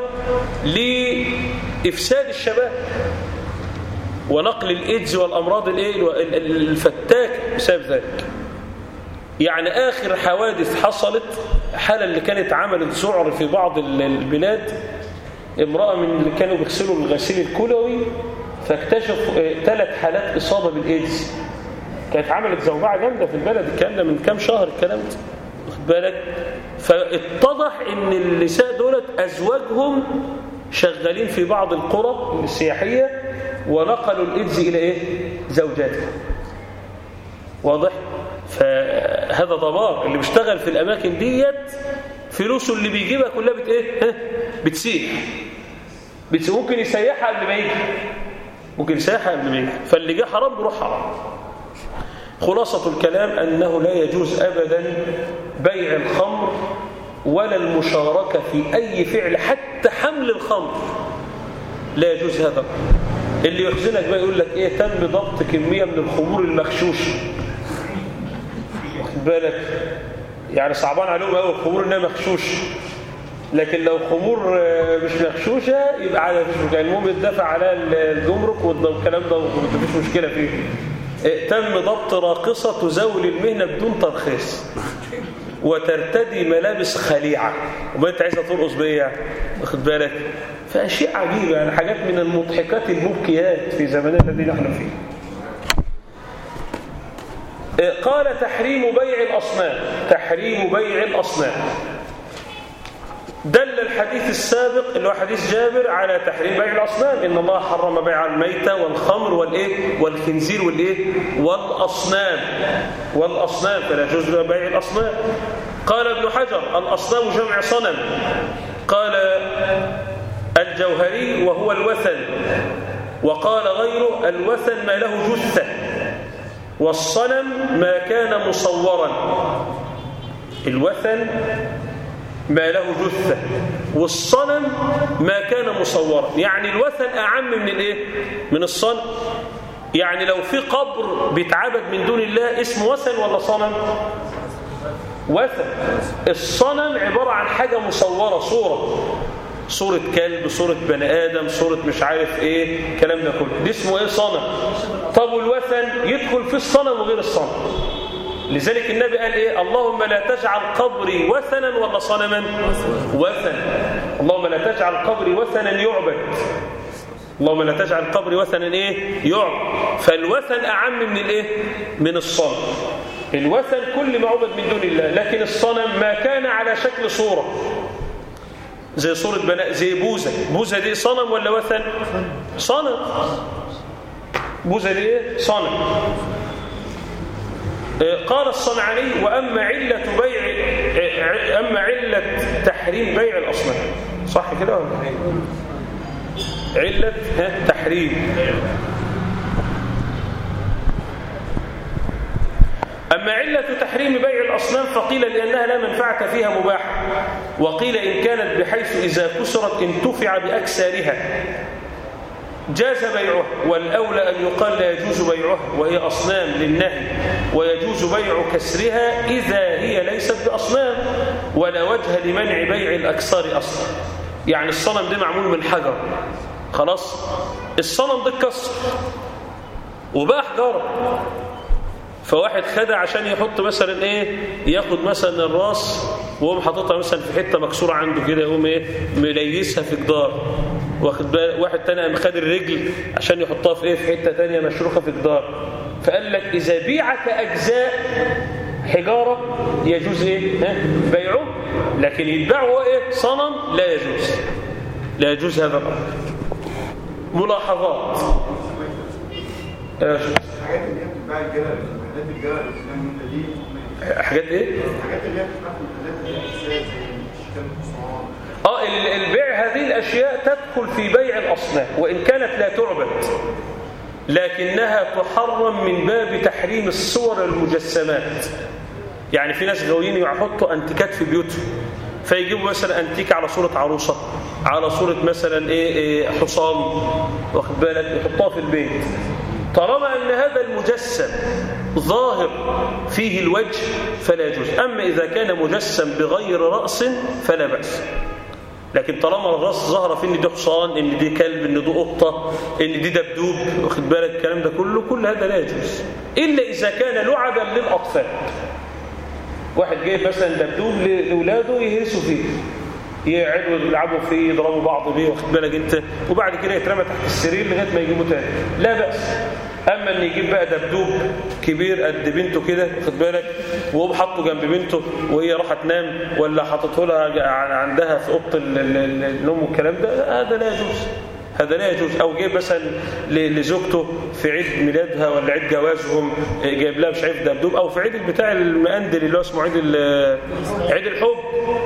لإفساد الشباب ونقل الإيدز والأمراض الفتاك بسبب ذلك. يعني آخر حوادث حصلت حالة اللي كانت عملت ذعر في بعض البلاد امرأة من اللي كانوا بيغسلوا الغسيل الكلوي فاكتشفوا ثلاث حالات إصابة بالإيدز. كانت عملت زوبعة جامدة في البلد الكلام ده من كام شهر الكلام ده. واخد بالك؟ فاتضح إن النساء دولت أزواجهم شغالين في بعض القرى السياحية ونقلوا الإيدز إلى إيه؟ زوجاتهم واضح؟ فهذا ضبار اللي بيشتغل في الأماكن ديت فلوسه اللي بيجيبها كلها بت إيه؟ بتسيح. ممكن يسيحها قبل ما يجي. ممكن يسيحها قبل ما يجي فاللي جه حرام بيروح حرام. خلاصة الكلام أنه لا يجوز أبدا بيع الخمر ولا المشاركة في أي فعل حتى حمل الخمر. لا يجوز هذا. اللي يحزنك بقى يقول لك إيه تم ضبط كمية من الخمور المخشوشة واخد بالك؟ يعني صعبان عليهم قوي الخمور إنها مخشوش لكن لو خمور مش مخشوشه يبقى على مفيش مشكلة. المهم يدفع على الجمرك والكلام ده مفيش مشكلة فيه. تم ضبط راقصة تزاول المهنة بدون ترخيص. وترتدي ملابس خليعة. وما أنت عايزه ترقص بايه واخد بالك؟ فأشياء عجيبة يعني حاجات من المضحكات المبكيات في زماننا الذي نحن فيه. قال تحريم بيع الأصنام. تحريم بيع الأصنام. دل الحديث السابق اللي هو حديث جابر على تحريم بيع الأصنام. إن الله حرم بيع الميتة والخمر والإيه؟ والخنزير والإيه؟ والأصنام. والأصنام فلا يجوز بيع الأصنام. قال ابن حجر الأصنام جمع صنم. قال الجوهري وهو الوثن. وقال غيره الوثن ما له جثة. والصنم ما كان مصورا. الوثن ما له جثة. والصنم ما كان مصورا. يعني الوثن أعم من الإيه؟ من الصنم. يعني لو في قبر بيتعبد من دون الله اسمه وثن ولا صنم؟ وثن. الصنم عبارة عن حاجة مصورة صورة. صورة كلب صورة بني آدم صورة مش عارف إيه الكلام ده كله. دي اسمه إيه؟ صنم. طب والوثن؟ يدخل في الصنم وغير الصنم. لذلك النبي قال إيه؟ اللهم لا تجعل قبري وثنا ولا صنما. وثن. اللهم لا تجعل قبري وثنا يعبد. اللهم لا تجعل قبري وثنا إيه؟ يعبد. فالوثن أعم من الإيه؟ من الصنم. الوثن كل ما عبد من دون الله لكن الصنم ما كان على شكل صورة. زي صورة بناء زي بوزة بوزة دي صنم ولا وثن؟ صنم. بوزة دي إيه؟ صنم. قال الصنعاني وأما علة بيع أما علة تحريم بيع الأصنام. صح كده ولا علة تحريم. أما علة تحريم بيع الأصنام فقيل لأنها لا منفعة فيها مباحة وقيل إن كانت بحيث إذا كسرت انتفع بأكسارها جاز بيعها والأولى أن يقال لا يجوز بيعها وهي أصنام للنهي ويجوز بيع كسرها إذا هي ليست بأصنام ولا وجه لمنع بيع الأكسار أصلا. يعني الصنم ده معمول من حجر. خلاص؟ الصنم ده اتكسر وبقى حجارة. فواحد خدع عشان يحط مثلا إيه؟ ياخد مثلا الراس ويقوم حاططها مثلا في حتة مكسورة عنده كده يقوم إيه؟ مليسها في جدار. واخد بال واحد تاني قام خد الرجل عشان يحطها في إيه؟ في حتة تانية مشروخة في جدار فقال لك إذا بيعت أجزاء حجارة يجوز إيه؟ ها؟ بيعه. لكن يتباع هو إيه؟ صنم لا يجوز. لا يجوز هذا الأمر. ملاحظات. الحاجات اللي هي بتتباع الجلل وحدات الجلل والكلام من دي حاجات إيه؟ الحاجات اللي هي بتتباع في المحلات اللي ال- البيع هذه الأشياء تدخل في بيع الاصنام وإن كانت لا تعبد لكنها تحرم من باب تحريم الصور المجسمات. يعني في ناس غاويين يحطوا أنتيكات في بيوتهم فيجيبوا مثلا انتيك على صورة عروسة على صورة مثلا إيه, إيه حصان واخد بالك؟ يحطوها في البيت. طالما أن هذا المجسم ظاهر فيه الوجه فلا يجوز أما إذا كان مجسم بغير رأس فلا بأس. لكن طالما الراس ظاهره في إن دي حصان إن دي كلب إن دي قطة إن دي دبدوب واخد بالك الكلام ده كله كل هذا لا يجوز. إلا إذا كان لعبا للأطفال. واحد جايب مثلا دبدوب لاولاده يهرسوا فيه. يقعدوا يلعبوا فيه يضربوا بعض بيه واخد بالك أنت؟ وبعد كده يترمى تحت السرير لغاية ما يجيبوا تاني. لا بأس. أما ان يجيب بقى دبدوب كبير قد بنته كده واخد بالك وهو حاطه جنب بنته وهي راحت تنام ولا حاطته لها عندها في أوضة ال- ال- ال- النوم والكلام ده هذا لا يجوز. هذا لا يجوز. أو جايب مثلا لزوجته في عيد ميلادها ولا عيد جوازهم جايب لها مش عارف دبدوب أو في عيد بتاع المقندل اللي هو اسمه عيد عيد الحب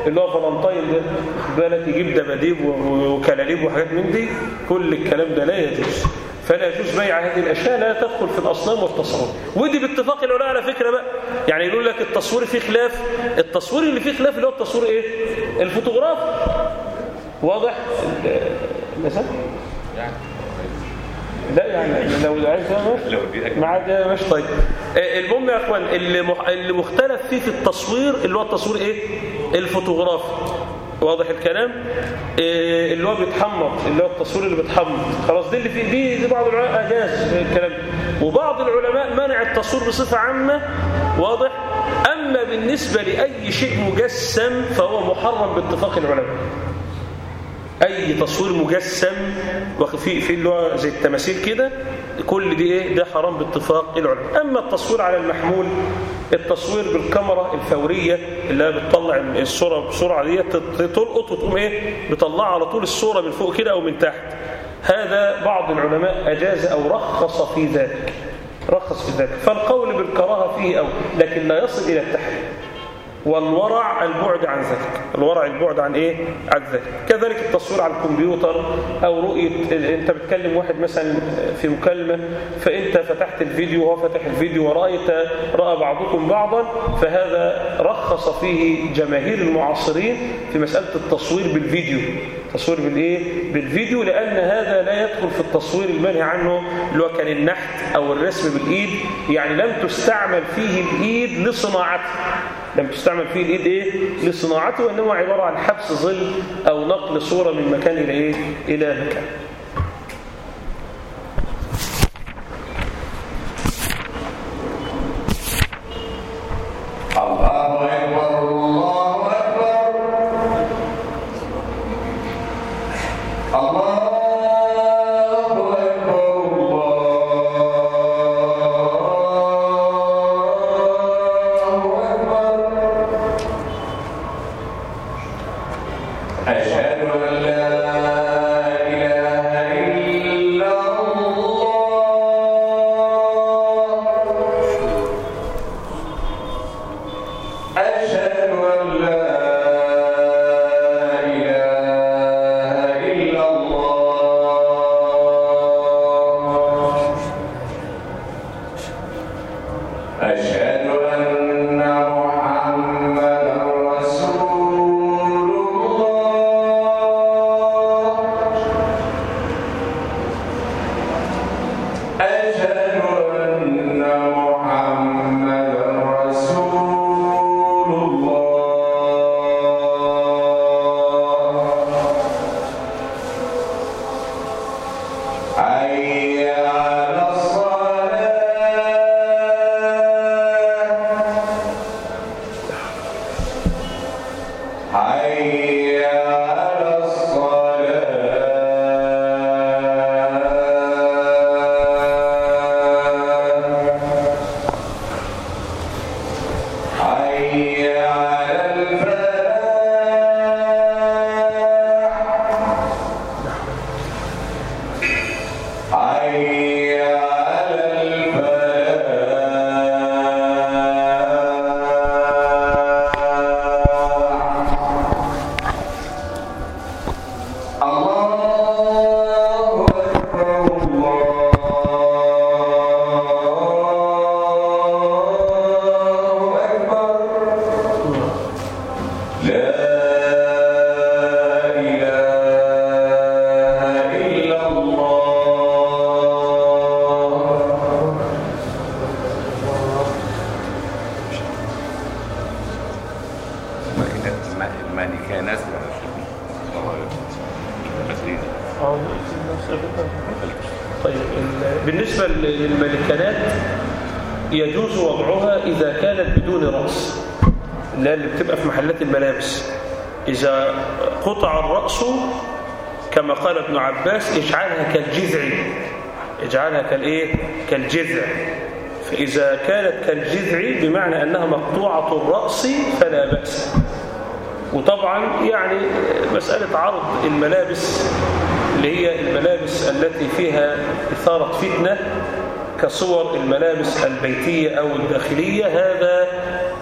اللي هو فالنطين ده خد بالك يجيب دباديب وكلاليب وحاجات من دي كل الكلام ده لا يجوز. فلا يجوز بيع هذه الأشياء لا تدخل في الأصنام والتصوير ودي باتفاق العلماء على فكرة بقى. يعني يقول لك التصوير فيه خلاف. التصوير اللي فيه خلاف اللي هو التصوير إيه؟ الفوتوغراف. واضح؟ مثلا؟ لا يعني لو عايز مع ده ماشي. طيب. آه، المهم يا إخوان اللي اللي مختلف فيه في التصوير اللي هو التصوير إيه؟ الفوتوغرافي واضح الكلام؟ آه، اللي هو بيتحمض اللي هو التصوير اللي بيتحمض خلاص دي اللي فيه دي, بعض العلماء أجاز الكلام. وبعض العلماء منع التصوير بصفة عامة واضح؟ أما بالنسبة لأي شيء مجسم فهو محرم باتفاق العلماء. أي تصوير مجسم وفي في اللي هو زي التماثيل كده كل دي إيه؟ ده حرام باتفاق العلماء. أما التصوير على المحمول التصوير بالكاميرا الفورية اللي بتطلع الصورة بسرعة دي تلقط وتقوم إيه؟ بتطلع على طول الصورة من فوق كده أو من تحت. هذا بعض العلماء أجاز أو رخص في ذلك. رخص في ذلك. فالقول بالكراهة فيه أو لكن لا يصل إلى التحريم. والورع البعد عن ذلك. الورع البعد عن إيه؟ عن ذلك. كذلك التصوير على الكمبيوتر أو رؤية أنت بتكلم واحد مثلا في مكالمة فأنت فتحت الفيديو وهو فتح الفيديو ورأيت رأى بعضكم بعضا فهذا رخص فيه جماهير المعاصرين في مسألة التصوير بالفيديو. تصوير بالايه بالفيديو لأن هذا لا يدخل في التصوير المنهي عنه اللي هو كان النحت أو الرسم بالإيد يعني لم تستعمل فيه الإيد لصناعته. لم تستعمل فيه الإيد إيه؟ لصناعته وانما عبارة عن حبس ظل أو نقل صورة من مكان إلى إيه؟ إلى مكان. للملكانات يجوز وضعها إذا كانت بدون رأس لا اللي بتبقى في محلات الملابس. إذا قطع الرأس كما قال ابن عباس اجعلها كالجذع. اجعلها كالإيه؟ كالجذع. فإذا كانت كالجذع بمعنى أنها مقطوعة الرأس فلا بأس. وطبعا يعني مسألة عرض الملابس اللي هي الملابس التي فيها إثارة فتنة كصور الملابس البيتية أو الداخلية هذا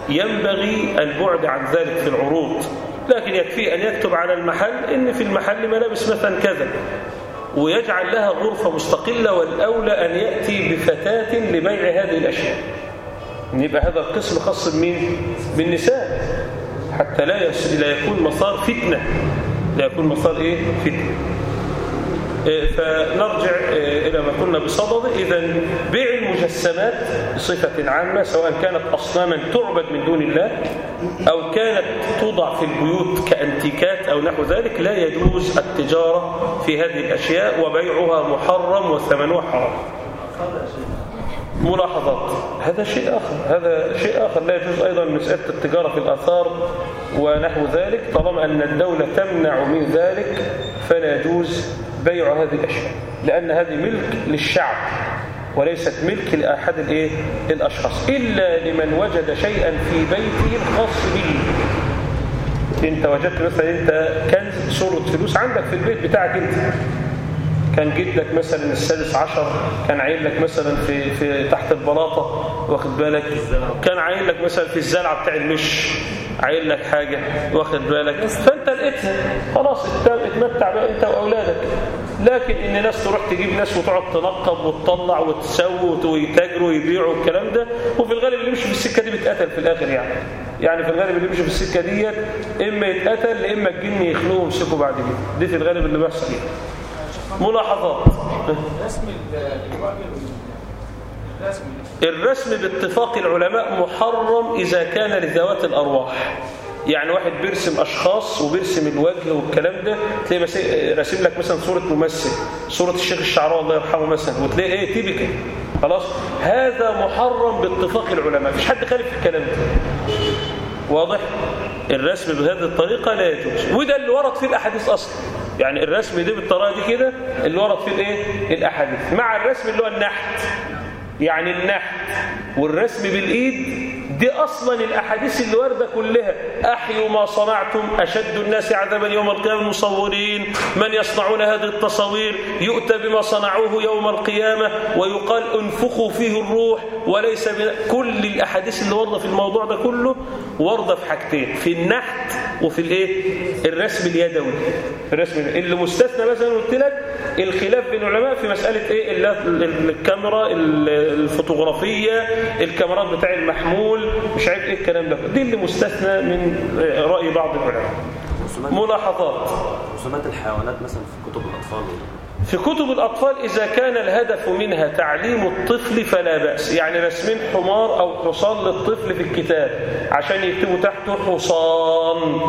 ينبغي البعد عن ذلك في العروض. لكن يكفي أن يكتب على المحل إن في المحل ملابس مثلا كذا ويجعل لها غرفة مستقلة والأولى أن يأتي بفتاة لبيع هذه الأشياء. يبقى هذا القسم خاص بمين؟ بالنساء. حتى لا يكون مسار فتنة. لا يكون مسار إيه؟ فتنة. فنرجع إيه، إلى ما كنا بصدده إذا بيع المجسمات بصفة عامة سواء كانت أصناما تعبد من دون الله أو كانت توضع في البيوت كأنتيكات أو نحو ذلك لا يجوز التجارة في هذه الأشياء وبيعها محرم وثمنها حرام. ملاحظات. هذا شيء آخر. هذا شيء آخر. لا يجوز أيضا مسألة التجارة في الآثار ونحو ذلك. طالما أن الدولة تمنع من ذلك فلا يجوز بيع هذه الأشياء لأن هذه ملك للشعب وليست ملك لأحد الإيه؟ الأشخاص إلا لمن وجد شيئا في بيته الخاص به. أنت وجدت مثلا أنت كنز صورة فلوس عندك في البيت بتاعك أنت. كان جدك مثلا السادس عشر كان عايل لك مثلا في, في تحت البلاطة واخد بالك؟ كان عايل لك مثلا في الزرعة بتاع المش. عايل لك حاجة واخد بالك؟ فأنت لقيتها خلاص ات- اتمتع بقى انت وأولادك. لكن إن ناس تروح تجيب ناس وتقعد تنقب وتطلع وتسوي ويتاجروا ويبيعوا الكلام ده وفي الغالب اللي يمشي في السكه دي بيتقتل في الآخر يعني. يعني في الغالب اللي يمشي في السكه ديت إما يتقتل إما الجن يخلوه ويمسكه بعد كده. دي في الغالب اللي بيحصل يعني. ملاحظات. رسم ال- الوجه الرسم باتفاق العلماء محرم إذا كان لذوات الأرواح. يعني واحد بيرسم أشخاص وبيرسم الوجه والكلام ده تلاقي راسم لك مثلا صورة ممثل صورة الشيخ الشعراوي الله يرحمه مثلا وتلاقي إيه تيبيكال خلاص؟ هذا محرم باتفاق العلماء. مفيش حد خالف في الكلام ده. واضح؟ الرسم بهذه الطريقة لا يجوز. وده اللي ورد فيه الأحاديث أصلا. يعني الرسم دي بالطريقة دي كده اللي ورد فيه الإيه؟ الأحاديث. مع الرسم اللي هو النحت. يعني النحت والرسم بالإيد دي أصلا الأحاديث اللي واردة كلها. أحيوا ما صنعتم أشد الناس عذابا يوم القيامة. المصورين من يصنعون هذه التصاوير يؤتى بما صنعوه يوم القيامة ويقال انفخوا فيه الروح. وليس كل الأحاديث اللي واردة في الموضوع ده كله واردة في حاجتين في النحت وفي الإيه؟ الرسم اليدوي. الرسم اللي مستثنى مثلا قلت لك الخلاف بين العلماء في مسألة إيه؟ ال- ال- الكاميرا ال- الفوتوغرافية الكاميرات بتاع المحمول مش عارف إيه الكلام ده. دي اللي مستثنى من رأي بعض العلماء. ملاحظات. رسومات الحيوانات مثلا في كتب الأطفال في كتب الأطفال إذا كان الهدف منها تعليم الطفل فلا بأس. يعني رسمين حمار أو حصان للطفل في الكتاب عشان يكتبوا تحته حصان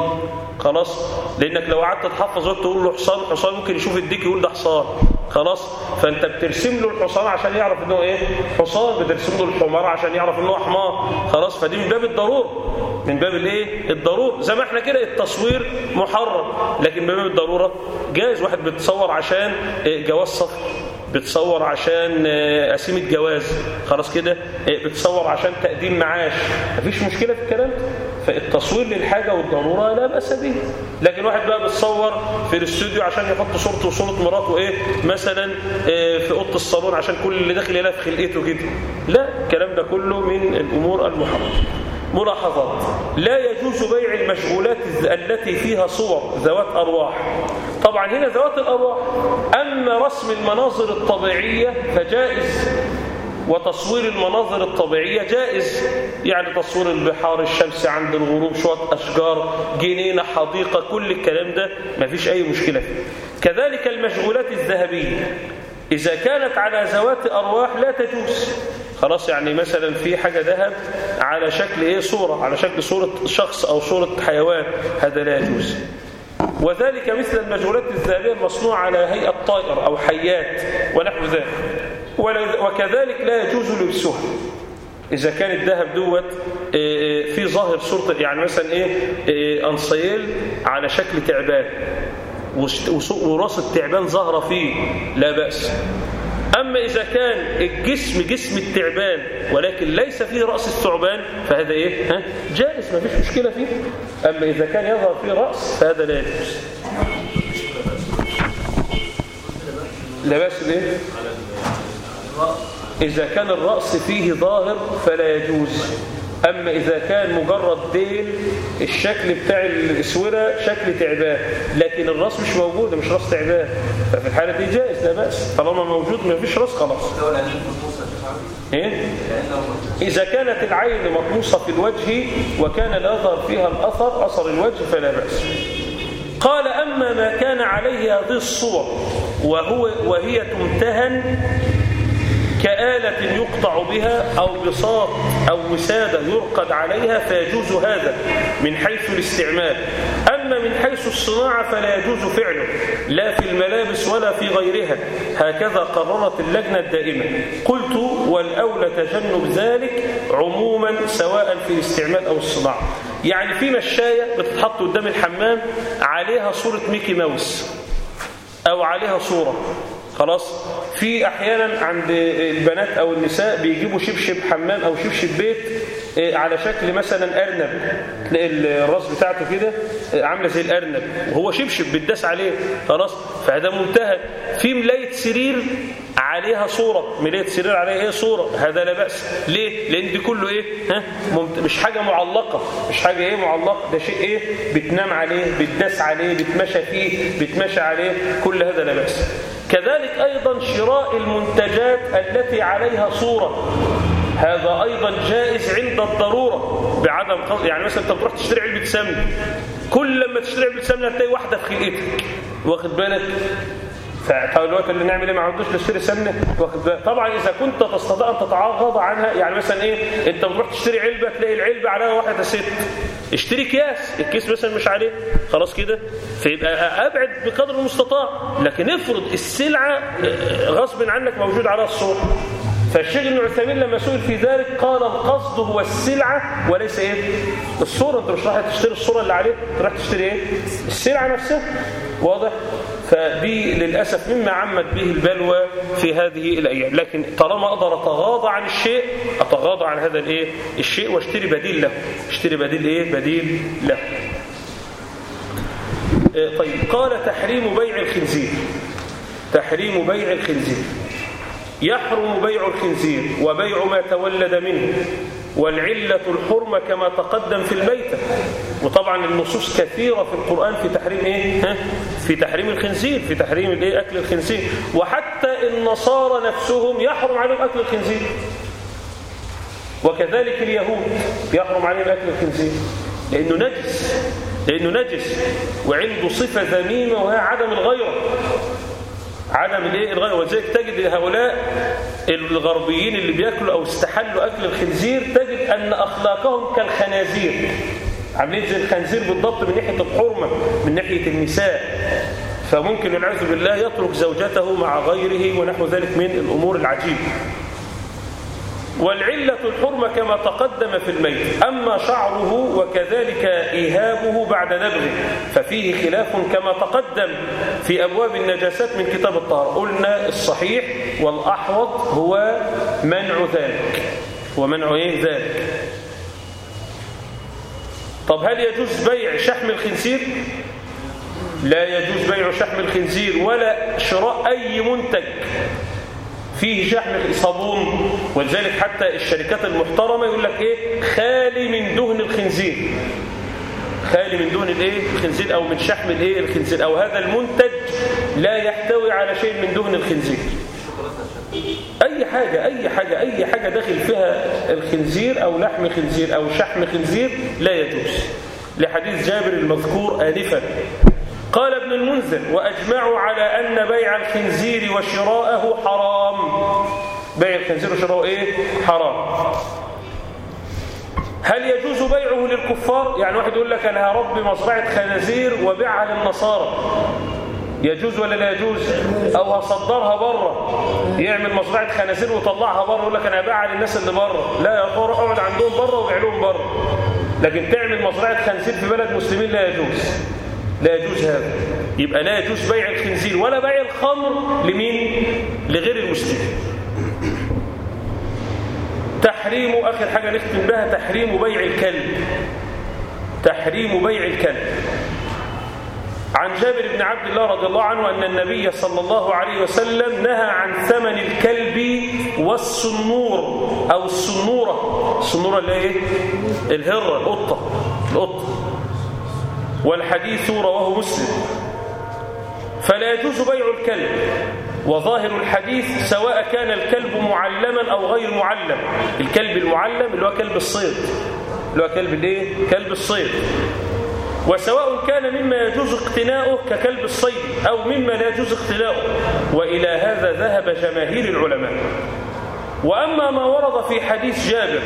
خلاص؟ لأنك لو قعدت تحفظ وتقول له حصان حصان ممكن يشوف الديك يقول ده حصان. خلاص؟ فأنت بترسم له الحصان عشان يعرف إنه إيه؟ حصان. بترسم له الحمار عشان يعرف إنه حمار. خلاص؟ فدي من باب الضرورة من باب الإيه؟ الضروره زي ما إحنا كده التصوير محرم. لكن من باب الضرورة جايز واحد بيتصور عشان جواز سفر بتصور عشان آه، قسيمة جواز. خلاص كده؟ آه، بتصور عشان تقديم معاش. مفيش مشكلة في الكلام؟ فالتصوير للحاجة والضرورة لا بأس به. لكن واحد بقى بتصور في الاستوديو عشان يحط صورته وصورة مراته إيه؟ مثلا آه، في أوضة الصالون عشان كل اللي داخل يلاقي في خلقته كده. لا الكلام ده كله من الأمور المحرمة. ملاحظات. لا يجوز بيع المشغولات التي فيها صور ذوات أرواح. طبعا هنا ذوات الأرواح أما رسم المناظر الطبيعية فجائز وتصوير المناظر الطبيعية جائز. يعني تصوير البحار الشمس عند الغروب شوية أشجار جنينة حديقة كل الكلام ده ما فيش أي مشكلة فيه. كذلك المشغولات الذهبية. إذا كانت على ذوات أرواح لا تجوز. خلاص يعني مثلا في حاجة ذهب على شكل إيه؟ صورة على شكل صورة شخص أو صورة حيوان هذا لا يجوز. وذلك مثل المشغولات الذهبية المصنوعة على هيئة طائر أو حيات ونحو ذلك. وكذلك لا يجوز لبسها. إذا كان الذهب دوت آه، آه، في ظاهر صورة يعني مثلا إيه؟ آه، أنصيل على شكل تعبان. وراس التعبان ظاهرة فيه لا بأس. أما إذا كان الجسم جسم التعبان ولكن ليس فيه رأس الثعبان فهذا إيه؟ ها؟ جائز ما فيش مشكلة فيه أما إذا كان يظهر فيه رأس فهذا لا يجوز لا بأس؟ إذا كان الرأس فيه ظاهر فلا يجوز أما إذا كان مجرد ديل الشكل بتاع الإسورة شكل تعبان لكن الرأس مش موجود مش رأس تعبان. ففي الحالة دي جائز لا بأس. طالما موجود ما فيش رأس خلاص. إيه؟ إذا كانت العين مطموسة في الوجه وكان لا يظهر فيها الأثر أثر الوجه فلا بأس. قال أما ما كان عليه هذه الصور وهو وهي تمتهن كآلة يقطع بها أو بساط أو وسادة يرقد عليها فيجوز هذا من حيث الاستعمال. أما من حيث الصناعة فلا يجوز فعله لا في الملابس ولا في غيرها. هكذا قررت اللجنة الدائمة. قلت والأولى تجنب ذلك عموما سواء في الاستعمال أو الصناعة. يعني في مشاية بتتحط قدام الحمام عليها صورة ميكي ماوس أو عليها صورة. خلاص. في أحيانا عند البنات أو النساء بيجيبوا شبشب حمام أو شبشب بيت آه، على شكل مثلا أرنب. تلاقي الراس بتاعته كده آه، عاملة زي الأرنب. وهو شبشب بيتداس عليه. خلاص. فهذا منتهى. في ملاية سرير عليها صورة. ملاية سرير عليها إيه؟ صورة. هذا لا بأس. ليه؟ لأن دي كله إيه؟ ها؟ ممت... مش حاجة معلقة. مش حاجة إيه معلقة. ده شيء إيه؟ بتنام عليه بتداس عليه بتمشى فيه بتمشى عليه. كل هذا لا بأس. كذلك أيضا شراء المنتجات التي عليها صورة. هذا أيضا جائز عند الضرورة بعدم يعني مثلا أنت بتروح تشتري علبة سمن كل لما تشتري علبة سمنة هتلاقي واحدة في خلقتك. واخد بالك؟ فالوقت اللي نعمل إيه؟ ما عندوش نشتري سمنة. طبعا إذا كنت تستطيع أن تتعاضى عنها يعني مثلا إيه؟ أنت بتروح تشتري علبة تلاقي العلبة عليها واحدة ست. اشتري كياس الكيس مثلا مش عليه. خلاص كده؟ فيبقى أبعد بقدر المستطاع. لكن افرض السلعة غصب عنك موجود عليها الصور. فالشيخ ابن عثيمين لما سئل في ذلك قال القصد هو السلعة وليس إيه؟ الصورة. أنت مش رايح تشتري الصورة اللي عليه؟ رايح تشتري إيه؟ السلعة نفسها. واضح؟ فدي للأسف مما عمت به البلوى في هذه الأيام. لكن طالما أقدر أتغاضى عن الشيء أتغاضى عن هذا الإيه؟ الشيء وأشتري بديل له. أشتري بديل إيه؟ بديل له. إيه طيب قال تحريم بيع الخنزير. تحريم بيع الخنزير. يحرم بيع الخنزير وبيع ما تولد منه والعلة الحرمة كما تقدم في الميتة. وطبعا النصوص كثيرة في القرآن في تحريم إيه؟ ها؟ في تحريم الخنزير في تحريم الإيه؟ أكل الخنزير. وحتى النصارى نفسهم يحرم عليهم أكل الخنزير. وكذلك اليهود يحرم عليهم أكل الخنزير. لأنه نجس لأنه نجس وعنده صفة ذميمة وهي عدم الغيرة. عدم الايه الغير ولذلك تجد هؤلاء الغربيين اللي بياكلوا أو استحلوا أكل الخنزير تجد أن أخلاقهم كالخنازير. عاملين زي الخنزير بالضبط من ناحية الحرمة من ناحية النساء. فممكن والعياذ بالله يترك زوجته مع غيره ونحو ذلك من الأمور العجيبة. والعلة الحرمة كما تقدم في الميت. أما شعره وكذلك إيهابه بعد نبغه ففيه خلاف كما تقدم في أبواب النجاسات من كتاب الطهارة. قلنا الصحيح والأحوط هو منع ذلك. ومنع إيه؟ ذلك. طب هل يجوز بيع شحم الخنزير؟ لا يجوز بيع شحم الخنزير ولا شراء أي منتج. فيه شحم صابون ولذلك حتى الشركات المحترمة يقول لك إيه؟ خالي من دهن الخنزير. خالي من دهن الإيه؟ الخنزير أو من شحم الإيه؟ الخنزير. أو هذا المنتج لا يحتوي على شيء من دهن الخنزير. أي حاجة أي حاجة أي حاجة داخل فيها الخنزير أو لحم خنزير أو شحم خنزير لا يجوز. لحديث جابر المذكور آنفا. قال ابن المنذر وأجمعوا على أن بيع الخنزير وشراءه حرام. بيع الخنزير وشراءه إيه؟ حرام. هل يجوز بيعه للكفار؟ يعني واحد يقول لك أنا هربي مزرعة خنازير وبيعها للنصارى. يجوز ولا لا يجوز؟ أو هصدرها بره يعمل مزرعه خنازير ويطلعها بره يقول لك أنا هبيعها للناس اللي بره لا يا اخويا روح اقعد عندهم بره وبيع لهم بره لكن تعمل مزرعه خنزير في بلد مسلمين لا يجوز. لا يجوز هذا. يبقى لا يجوز بيع الخنزير ولا بيع الخمر لمين؟ لغير المسلمين. تحريم آخر حاجة نختم بها تحريم بيع الكلب. تحريم بيع الكلب. عن جابر بن عبد الله رضي الله عنه أن النبي صلى الله عليه وسلم نهى عن ثمن الكلب والسنور أو السنورة. السنورة اللي هي الهرة القطة. القطة. والحديث رواه مسلم. فلا يجوز بيع الكلب وظاهر الحديث سواء كان الكلب معلما أو غير معلم. الكلب المعلم اللي هو كلب الصيد اللي هو كلب الإيه؟ كلب الصيد. وسواء كان مما يجوز اقتناؤه ككلب الصيد أو مما لا يجوز اقتناؤه. وإلى هذا ذهب جماهير العلماء. وأما ما ورد في حديث جابر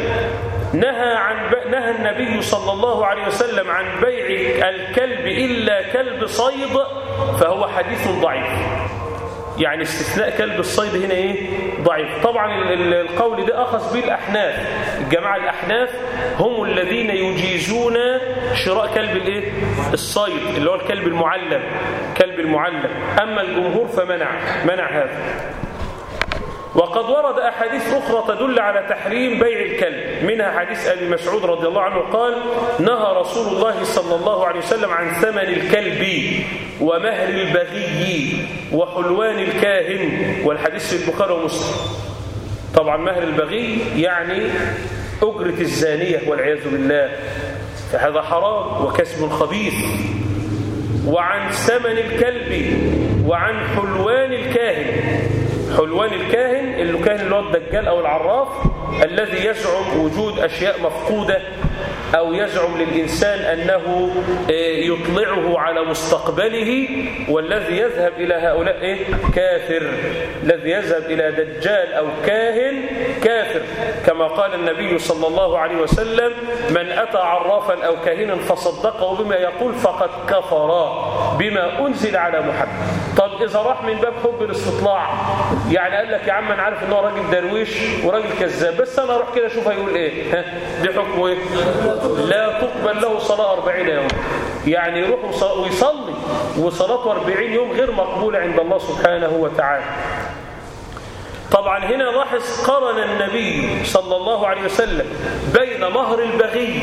نهى عن ب... نهى النبي صلى الله عليه وسلم عن بيع الكلب إلا كلب صيد فهو حديث ضعيف. يعني استثناء كلب الصيد هنا إيه؟ ضعيف. طبعا القول ده أخذ به الاحناف الجماعه الأحناف هم الذين يجيزون شراء كلب الإيه؟ الصيد اللي هو الكلب المعلم كلب المعلم. أما الجمهور فمنع منع هذا. وقد ورد أحاديث أخرى تدل على تحريم بيع الكلب. منها حديث أبي مسعود رضي الله عنه قال نهى رسول الله صلى الله عليه وسلم عن ثمن الكلب ومهر البغي وحلوان الكاهن. والحديث في البخاري ومسلم. طبعا مهر البغي يعني أجرة الزانية والعياذ بالله فهذا حرام وكسب خبيث. وعن ثمن الكلب وعن حلوان الكاهن حلوان الكاهن اللي كان اللي هو الدجال أو العراف الذي يزعم وجود أشياء مفقودة أو يزعم للإنسان أنه يطلعه على مستقبله والذي يذهب إلى هؤلاء إيه؟ كافر. الذي يذهب إلى دجال أو كاهن كافر. كما قال النبي صلى الله عليه وسلم من أتى عرافا أو كاهنا فصدقه بما يقول فقد كفر بما أنزل على محمد. طب إذا راح من باب حب الاستطلاع يعني قال لك يا عم أنا عارف إن هو راجل درويش وراجل كذاب بس أنا أروح كده أشوف هيقول إيه؟ ها؟ دي حكمه إيه؟ لا تقبل له صلاة أربعين يوم. يعني يروح ويصلي وصلاته أربعين يوم غير مقبولة عند الله سبحانه وتعالى. طبعا هنا لاحظ قرن النبي صلى الله عليه وسلم بين مهر البغي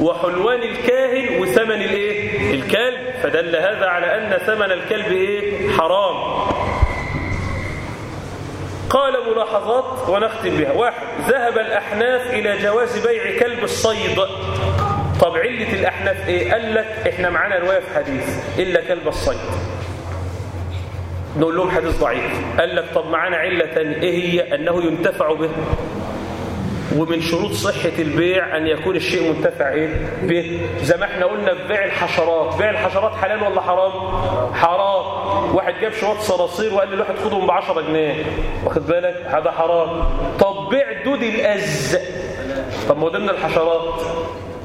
وحلوان الكاهن وثمن الإيه؟ الكلب. فدل هذا على أن ثمن الكلب إيه؟ حرام. قال ملاحظات ونختم بها. واحد ذهب الأحناف إلى جواز بيع كلب الصيد. طب علة الأحناف إيه؟ قال لك إحنا معانا رواية في حديث إلا كلب الصيد. نقول لهم حديث ضعيف. قال لك طب معانا علة إيه هي؟ أنه ينتفع به. ومن شروط صحة البيع أن يكون الشيء منتفع إيه؟ به. زي ما إحنا قلنا في بيع الحشرات. بيع الحشرات حلال ولا حرام؟ حرام. واحد جاب شوية صراصير وقال لي الواحد خدهم ب 10 جنيه. واخد بالك؟ هذا حرام. طب بيع دود الأز. طب ما ضمن الحشرات.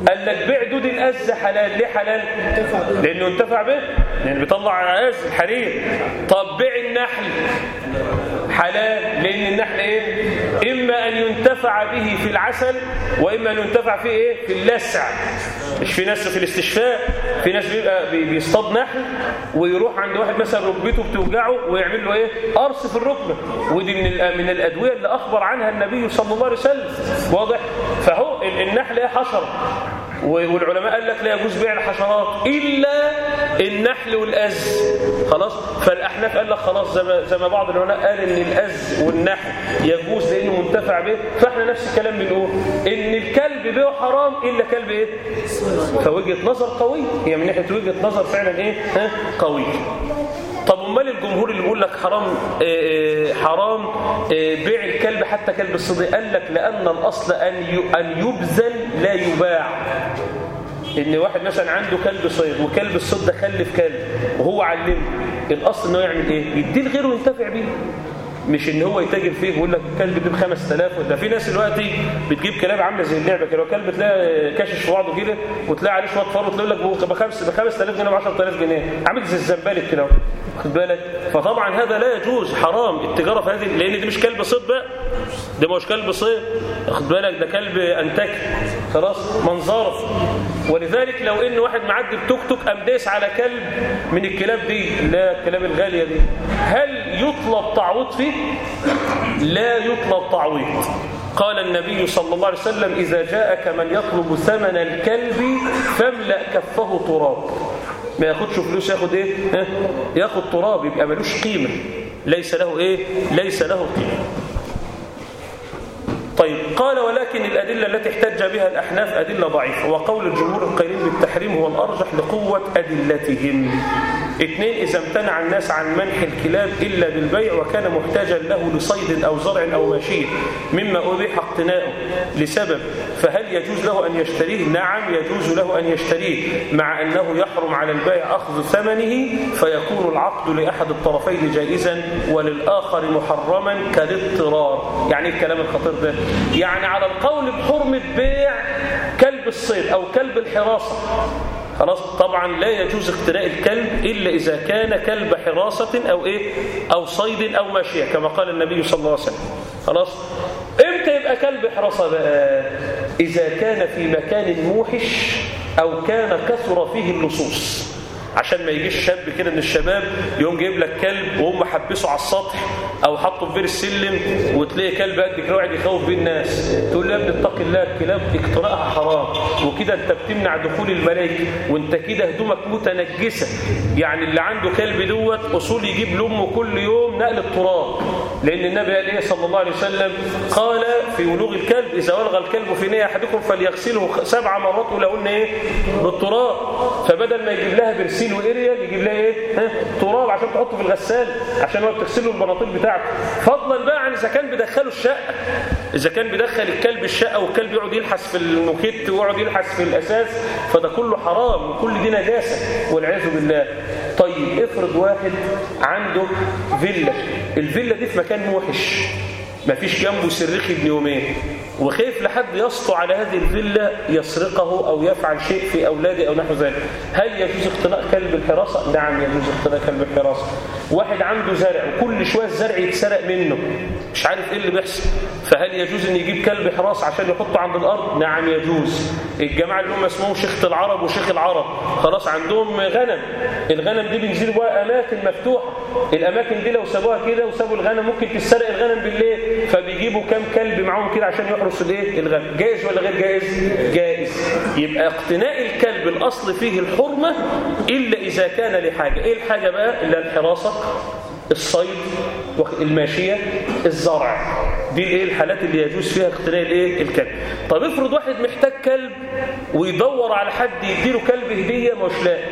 قال لك بيع دود الأز حلال. ليه حلال؟ لأنه ينتفع به. لأنه بيطلع أز الحرير. طب بيع النحل. حلال لأن النحل إيه؟ إما أن ينتفع به في العسل وإما أن ينتفع فيه إيه؟ في اللسع. مش في ناس في الاستشفاء في ناس بيبقى بيصطاد نحل ويروح عند واحد مثلا ركبته بتوجعه ويعمل له إيه؟ قرص في الركبة. ودي من من الأدوية اللي أخبر عنها النبي صلى الله عليه وسلم. واضح؟ فهو النحل إيه؟ حشرة. والعلماء قال لك لا يجوز بيع الحشرات إلا النحل والأز. خلاص؟ فالأحناف قال لك خلاص زي ما, زي ما بعض العلماء قال إن الأز والنحل يجوز لأنه منتفع به. فإحنا نفس الكلام بنقول إن الكلب بيعه حرام إلا كلب إيه؟ فوجهة نظر قوية هي من ناحية وجهة نظر فعلا إيه؟ ها؟ قوية طب أمال الجمهور اللي بيقول لك حرام آه حرام آه بيع الكلب حتى كلب الصيد قال لك لأن الأصل أن أن يبذل لا يباع. إن واحد مثلا عنده كلب صيد وكلب الصيد ده خلف كلب وهو علمه الأصل إنه يعمل إيه؟ يديه لغيره ينتفع بيه. مش إن هو يتاجر فيه ويقول لك ده ب 5000 وده في ناس دلوقتي بتجيب كلاب عاملة زي اللعبة كده وكلب تلاقي كاشش في بعضه كده وتلاقي عليه شوية فار وتلاقي لك ب 5 ب 5000 جنيه ب 10000 جنيه. عامل زي الزنبالك كده واخد بالك؟ فطبعا هذا لا يجوز حرام التجارة في هذه لأن دي مش كلب صيد بقى. ده مش كلب صيد. واخد بالك؟ ده كلب انتكي خلاص؟ منظره ولذلك لو إن واحد معدي بتوك توك قام دايس على كلب من الكلاب دي هي الكلاب الغالية دي هل يطلب تعويض فيه؟ لا يطلب تعويض. قال النبي صلى الله عليه وسلم إذا جاءك من يطلب ثمن الكلب فاملأ كفه تراب. ما ياخدش فلوس ياخد إيه؟ ها؟ ياخد تراب يبقى ملوش قيمة. ليس له إيه؟ ليس له قيمة. طيب قال ولكن الأدلة التي احتج بها الأحناف أدلة ضعيفة وقول الجمهور القائلين بالتحريم هو الأرجح لقوة أدلتهم. اثنين إذا امتنع الناس عن منح الكلاب إلا بالبيع وكان محتاجا له لصيد أو زرع أو ماشية مما أبيح اقتناؤه. لسبب فهل يجوز له أن يشتريه؟ نعم يجوز له أن يشتريه. مع أنه يحرم على البائع أخذ ثمنه فيكون العقد لأحد الطرفين جائزا وللآخر محرما كالاضطرار. يعني الكلام الخطير ده؟ يعني على القول بحرمة بيع كلب الصيد أو كلب الحراسة. خلاص. طبعا لا يجوز اقتناء الكلب إلا إذا كان كلب حراسة أو إيه؟ أو صيد أو ماشية كما قال النبي صلى الله عليه وسلم. خلاص. إمتى يبقى كلب حراسة بقى؟ إذا كان في مكان موحش أو كان كثر فيه اللصوص عشان ما يجيش شاب كده من الشباب يقوم جايب لك كلب وهم حبسه على السطح أو حطه في بير السلم وتلاقي كلب قد كده قاعد يخوف بيه الناس. تقول له يا ابني اتق الله الكلاب اقتراءها حرام. وكده انت بتمنع دخول الملائكة وانت كده هدومك متنجسة. يعني اللي عنده كلب دوت اصول يجيب لامه كل يوم نقل التراب. لأن النبي قال إيه؟ صلى الله عليه وسلم قال في ولوغ الكلب إذا ولغ الكلب في نية أحدكم فليغسله سبع مرات ولهن إيه؟ بالتراب. فبدل ما يجيب لها برسيل واريال يجيب لها إيه؟ ها؟ تراب عشان تحطه في الغسال عشان هو بتغسله البناطيل بتاعته. فضلا بقى عن إذا كان بيدخله الشقة. إذا كان بيدخل الكلب الشقة والكلب يقعد يلحس في الموكيت ويقعد يلحس في الأساس فده كله حرام وكل دي نجاسة والعياذ بالله. طيب افرض واحد عنده فيلا الفيلا دي في مكان موحش. مفيش جنبه سريخ ابن يومين. وخايف لحد يسطو على هذه الفيلا يسرقه أو يفعل شيء في أولاده أو نحو ذلك. هل يجوز اقتناء كلب الحراسة؟ نعم يجوز اقتناء كلب الحراسة. واحد عنده زرع وكل شوية الزرع يتسرق منه. مش عارف إيه اللي بيحصل. فهل يجوز إن يجيب كلب حراسة عشان يحطه عند الأرض؟ نعم يجوز. الجماعة اللي هم اسمهم شيخة العرب وشيخ العرب. خلاص عندهم غنم. الغنم دي بينزلوا بقى أماكن مفتوحة. الأماكن دي لو سابوها كده وسابوا الغنم ممكن تتسرق الغنم بالليل فبيجيبوا كام كلب معاهم كده عشان يحرسوا الإيه؟ الغنم. جائز ولا غير جائز جائز يبقى اقتناء الكلب الأصل فيه الحرمة إلا إذا كان لحاجة. إيه الحاجة بقى؟ إلا الحراسة الصيد الماشية الزرع. دي الايه الحالات اللي يجوز فيها اقتناء الإيه؟ الكلب. طب افرض واحد محتاج كلب ويدور على حد يديله كلب هدية مش لاقي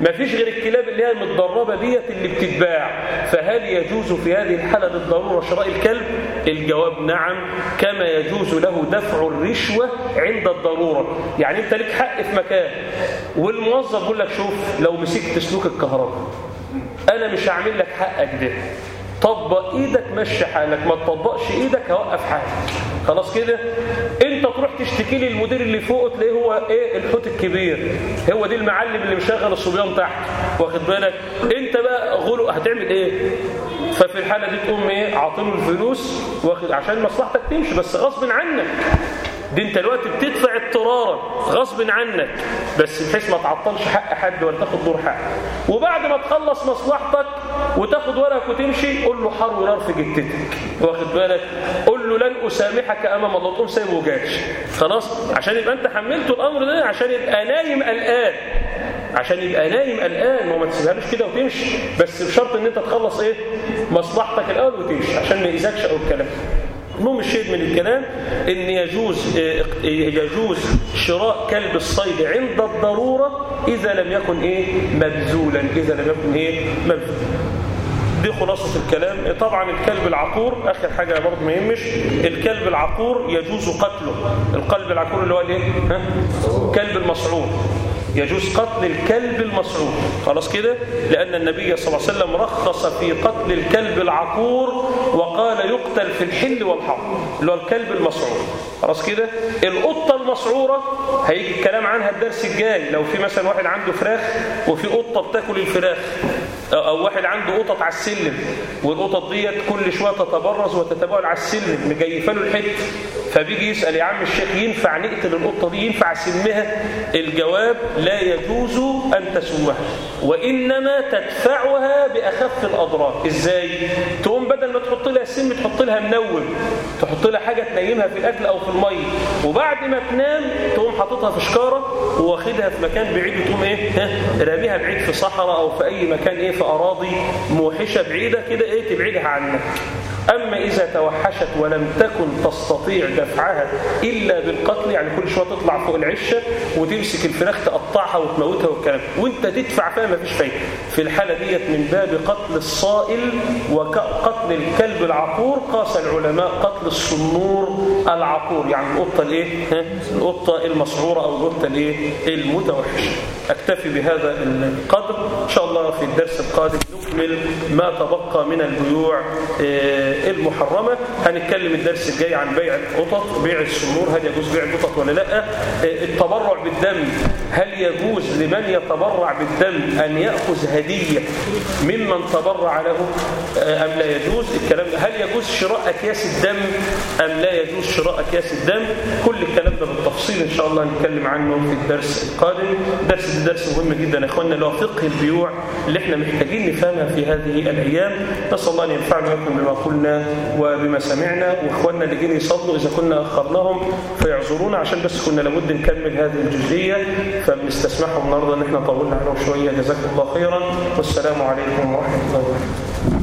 مفيش غير الكلاب اللي هي المتدربه ديت اللي بتتباع. فهل يجوز في هذه الحالة للضرورة شراء الكلب؟ الجواب نعم. كما يجوز له دفع الرشوة عند الضرورة. يعني انت لك حق في مكان. والموظف يقول لك شوف لو مسكت سلوك الكهرباء أنا مش هعمل لك حقك ده. طبق إيدك مشي حالك. ما تطبقش إيدك هوقف حالك. خلاص كده؟ انت تروح تشتكي لي المدير اللي فوق تلاقيه هو إيه؟ الحوت الكبير. هو دي المعلم اللي مشغل الصبيان تحت واخد بالك؟ انت بقى غلو هتعمل إيه؟ ففي الحالة دي تقوم إيه؟ عاطله الفلوس واخد عشان مصلحتك تمشي بس غصب عنك. دي انت دلوقتي بتدفع اضطرارا غصب عنك بس بحيث ما تعطلش حق حد ولا تاخد دور حق. وبعد ما تخلص مصلحتك وتاخد ورقك وتمشي قول له حر ونار في جتتك واخد بالك؟ قول له لن أسامحك أمام الله. تقوم سايبه وجاش خلاص؟ عشان يبقى انت حملته الأمر ده عشان يبقى نايم قلقان. عشان يبقى نايم قلقان وما تسيبهالوش كده وتمشي. بس بشرط إن أنت تخلص إيه؟ مصلحتك الأول وتمشي عشان ما يأذكش أو الكلام. المهم الشيء من الكلام إن يجوز يجوز شراء كلب الصيد عند الضرورة إذا لم يكن إيه مبذولا إذا لم يكن إيه مبذولا. دي خلاصة الكلام. طبعا الكلب العقور آخر حاجة برضه ما يهمش الكلب العقور يجوز قتله. القلب العقور اللي هو الايه كلب المسعور. يجوز قتل الكلب المسعور خلاص كده؟ لأن النبي صلى الله عليه وسلم رخص في قتل الكلب العقور وقال يقتل في الحل والحرم اللي هو الكلب المسعور خلاص كده؟ القطة المسعورة هيجي الكلام عنها الدرس الجاي. لو في مثلا واحد عنده فراخ وفي قطة بتاكل الفراخ أو واحد عنده قطط على السلم والقطط ديت كل شوية تتبرز وتتباعد على السلم مجيفة له الحت فبيجي يسأل يا عم الشيخ ينفع نقتل القطة دي ينفع سمها الجواب لا يجوز أن تسوها وإنما تدفعها بأخف الأضرار إزاي؟ تقوم بدل ما تحط لها سم تحط لها منوم تحط لها حاجة تنيمها في الأكل أو في المية وبعد ما تنام تقوم حاططها في شكارة واخدها في مكان بعيد وتقوم إيه؟ ها؟ راميها بعيد في صحراء أو في أي مكان إيه في أراضي موحشة بعيدة كده إيه تبعدها عنك أما إذا توحشت ولم تكن تستطيع دفعها إلا بالقتل يعني كل شوية تطلع فوق العشة وتمسك الفراخ تقطعها وتموتها والكلام. وأنت تدفع فيها مفيش فايدة. في الحالة ديت من باب قتل الصائل وقتل الكلب العقور قاس العلماء قتل الصنور العقور. يعني القطة الإيه؟ القطة المسعورة أو القطة الإيه؟ المتوحشة. أكتفي بهذا القدر. إن شاء الله في الدرس القادم نكمل ما تبقى من البيوع المحرمة. هنتكلم الدرس الجاي عن بيع القطط بيع السمور هل يجوز بيع القطط ولا لا. التبرع بالدم هل يجوز لمن يتبرع بالدم أن يأخذ هدية ممن تبرع له أم لا يجوز؟ الكلام هل يجوز شراء أكياس الدم أم لا يجوز شراء أكياس الدم؟ كل الكلام ده بالتفصيل إن شاء الله نتكلم عنه في الدرس القادم. ده درس مهم جدا يا إخواننا هو فقه البيوع اللي إحنا محتاجين نفهمها في هذه الأيام. نسأل الله أن ينفعنا بما قلنا وبما سمعنا وإخواننا اللي جين يصلوا إذا كنا أخرناهم فيعذرونا عشان بس كنا لابد نكمل هذه الجزئية. فبنستسمحهم النهارده إن إحنا طولنا عليهم شوية. جزاكم الله خيرا. والسلام عليكم ورحمة الله وبركاته.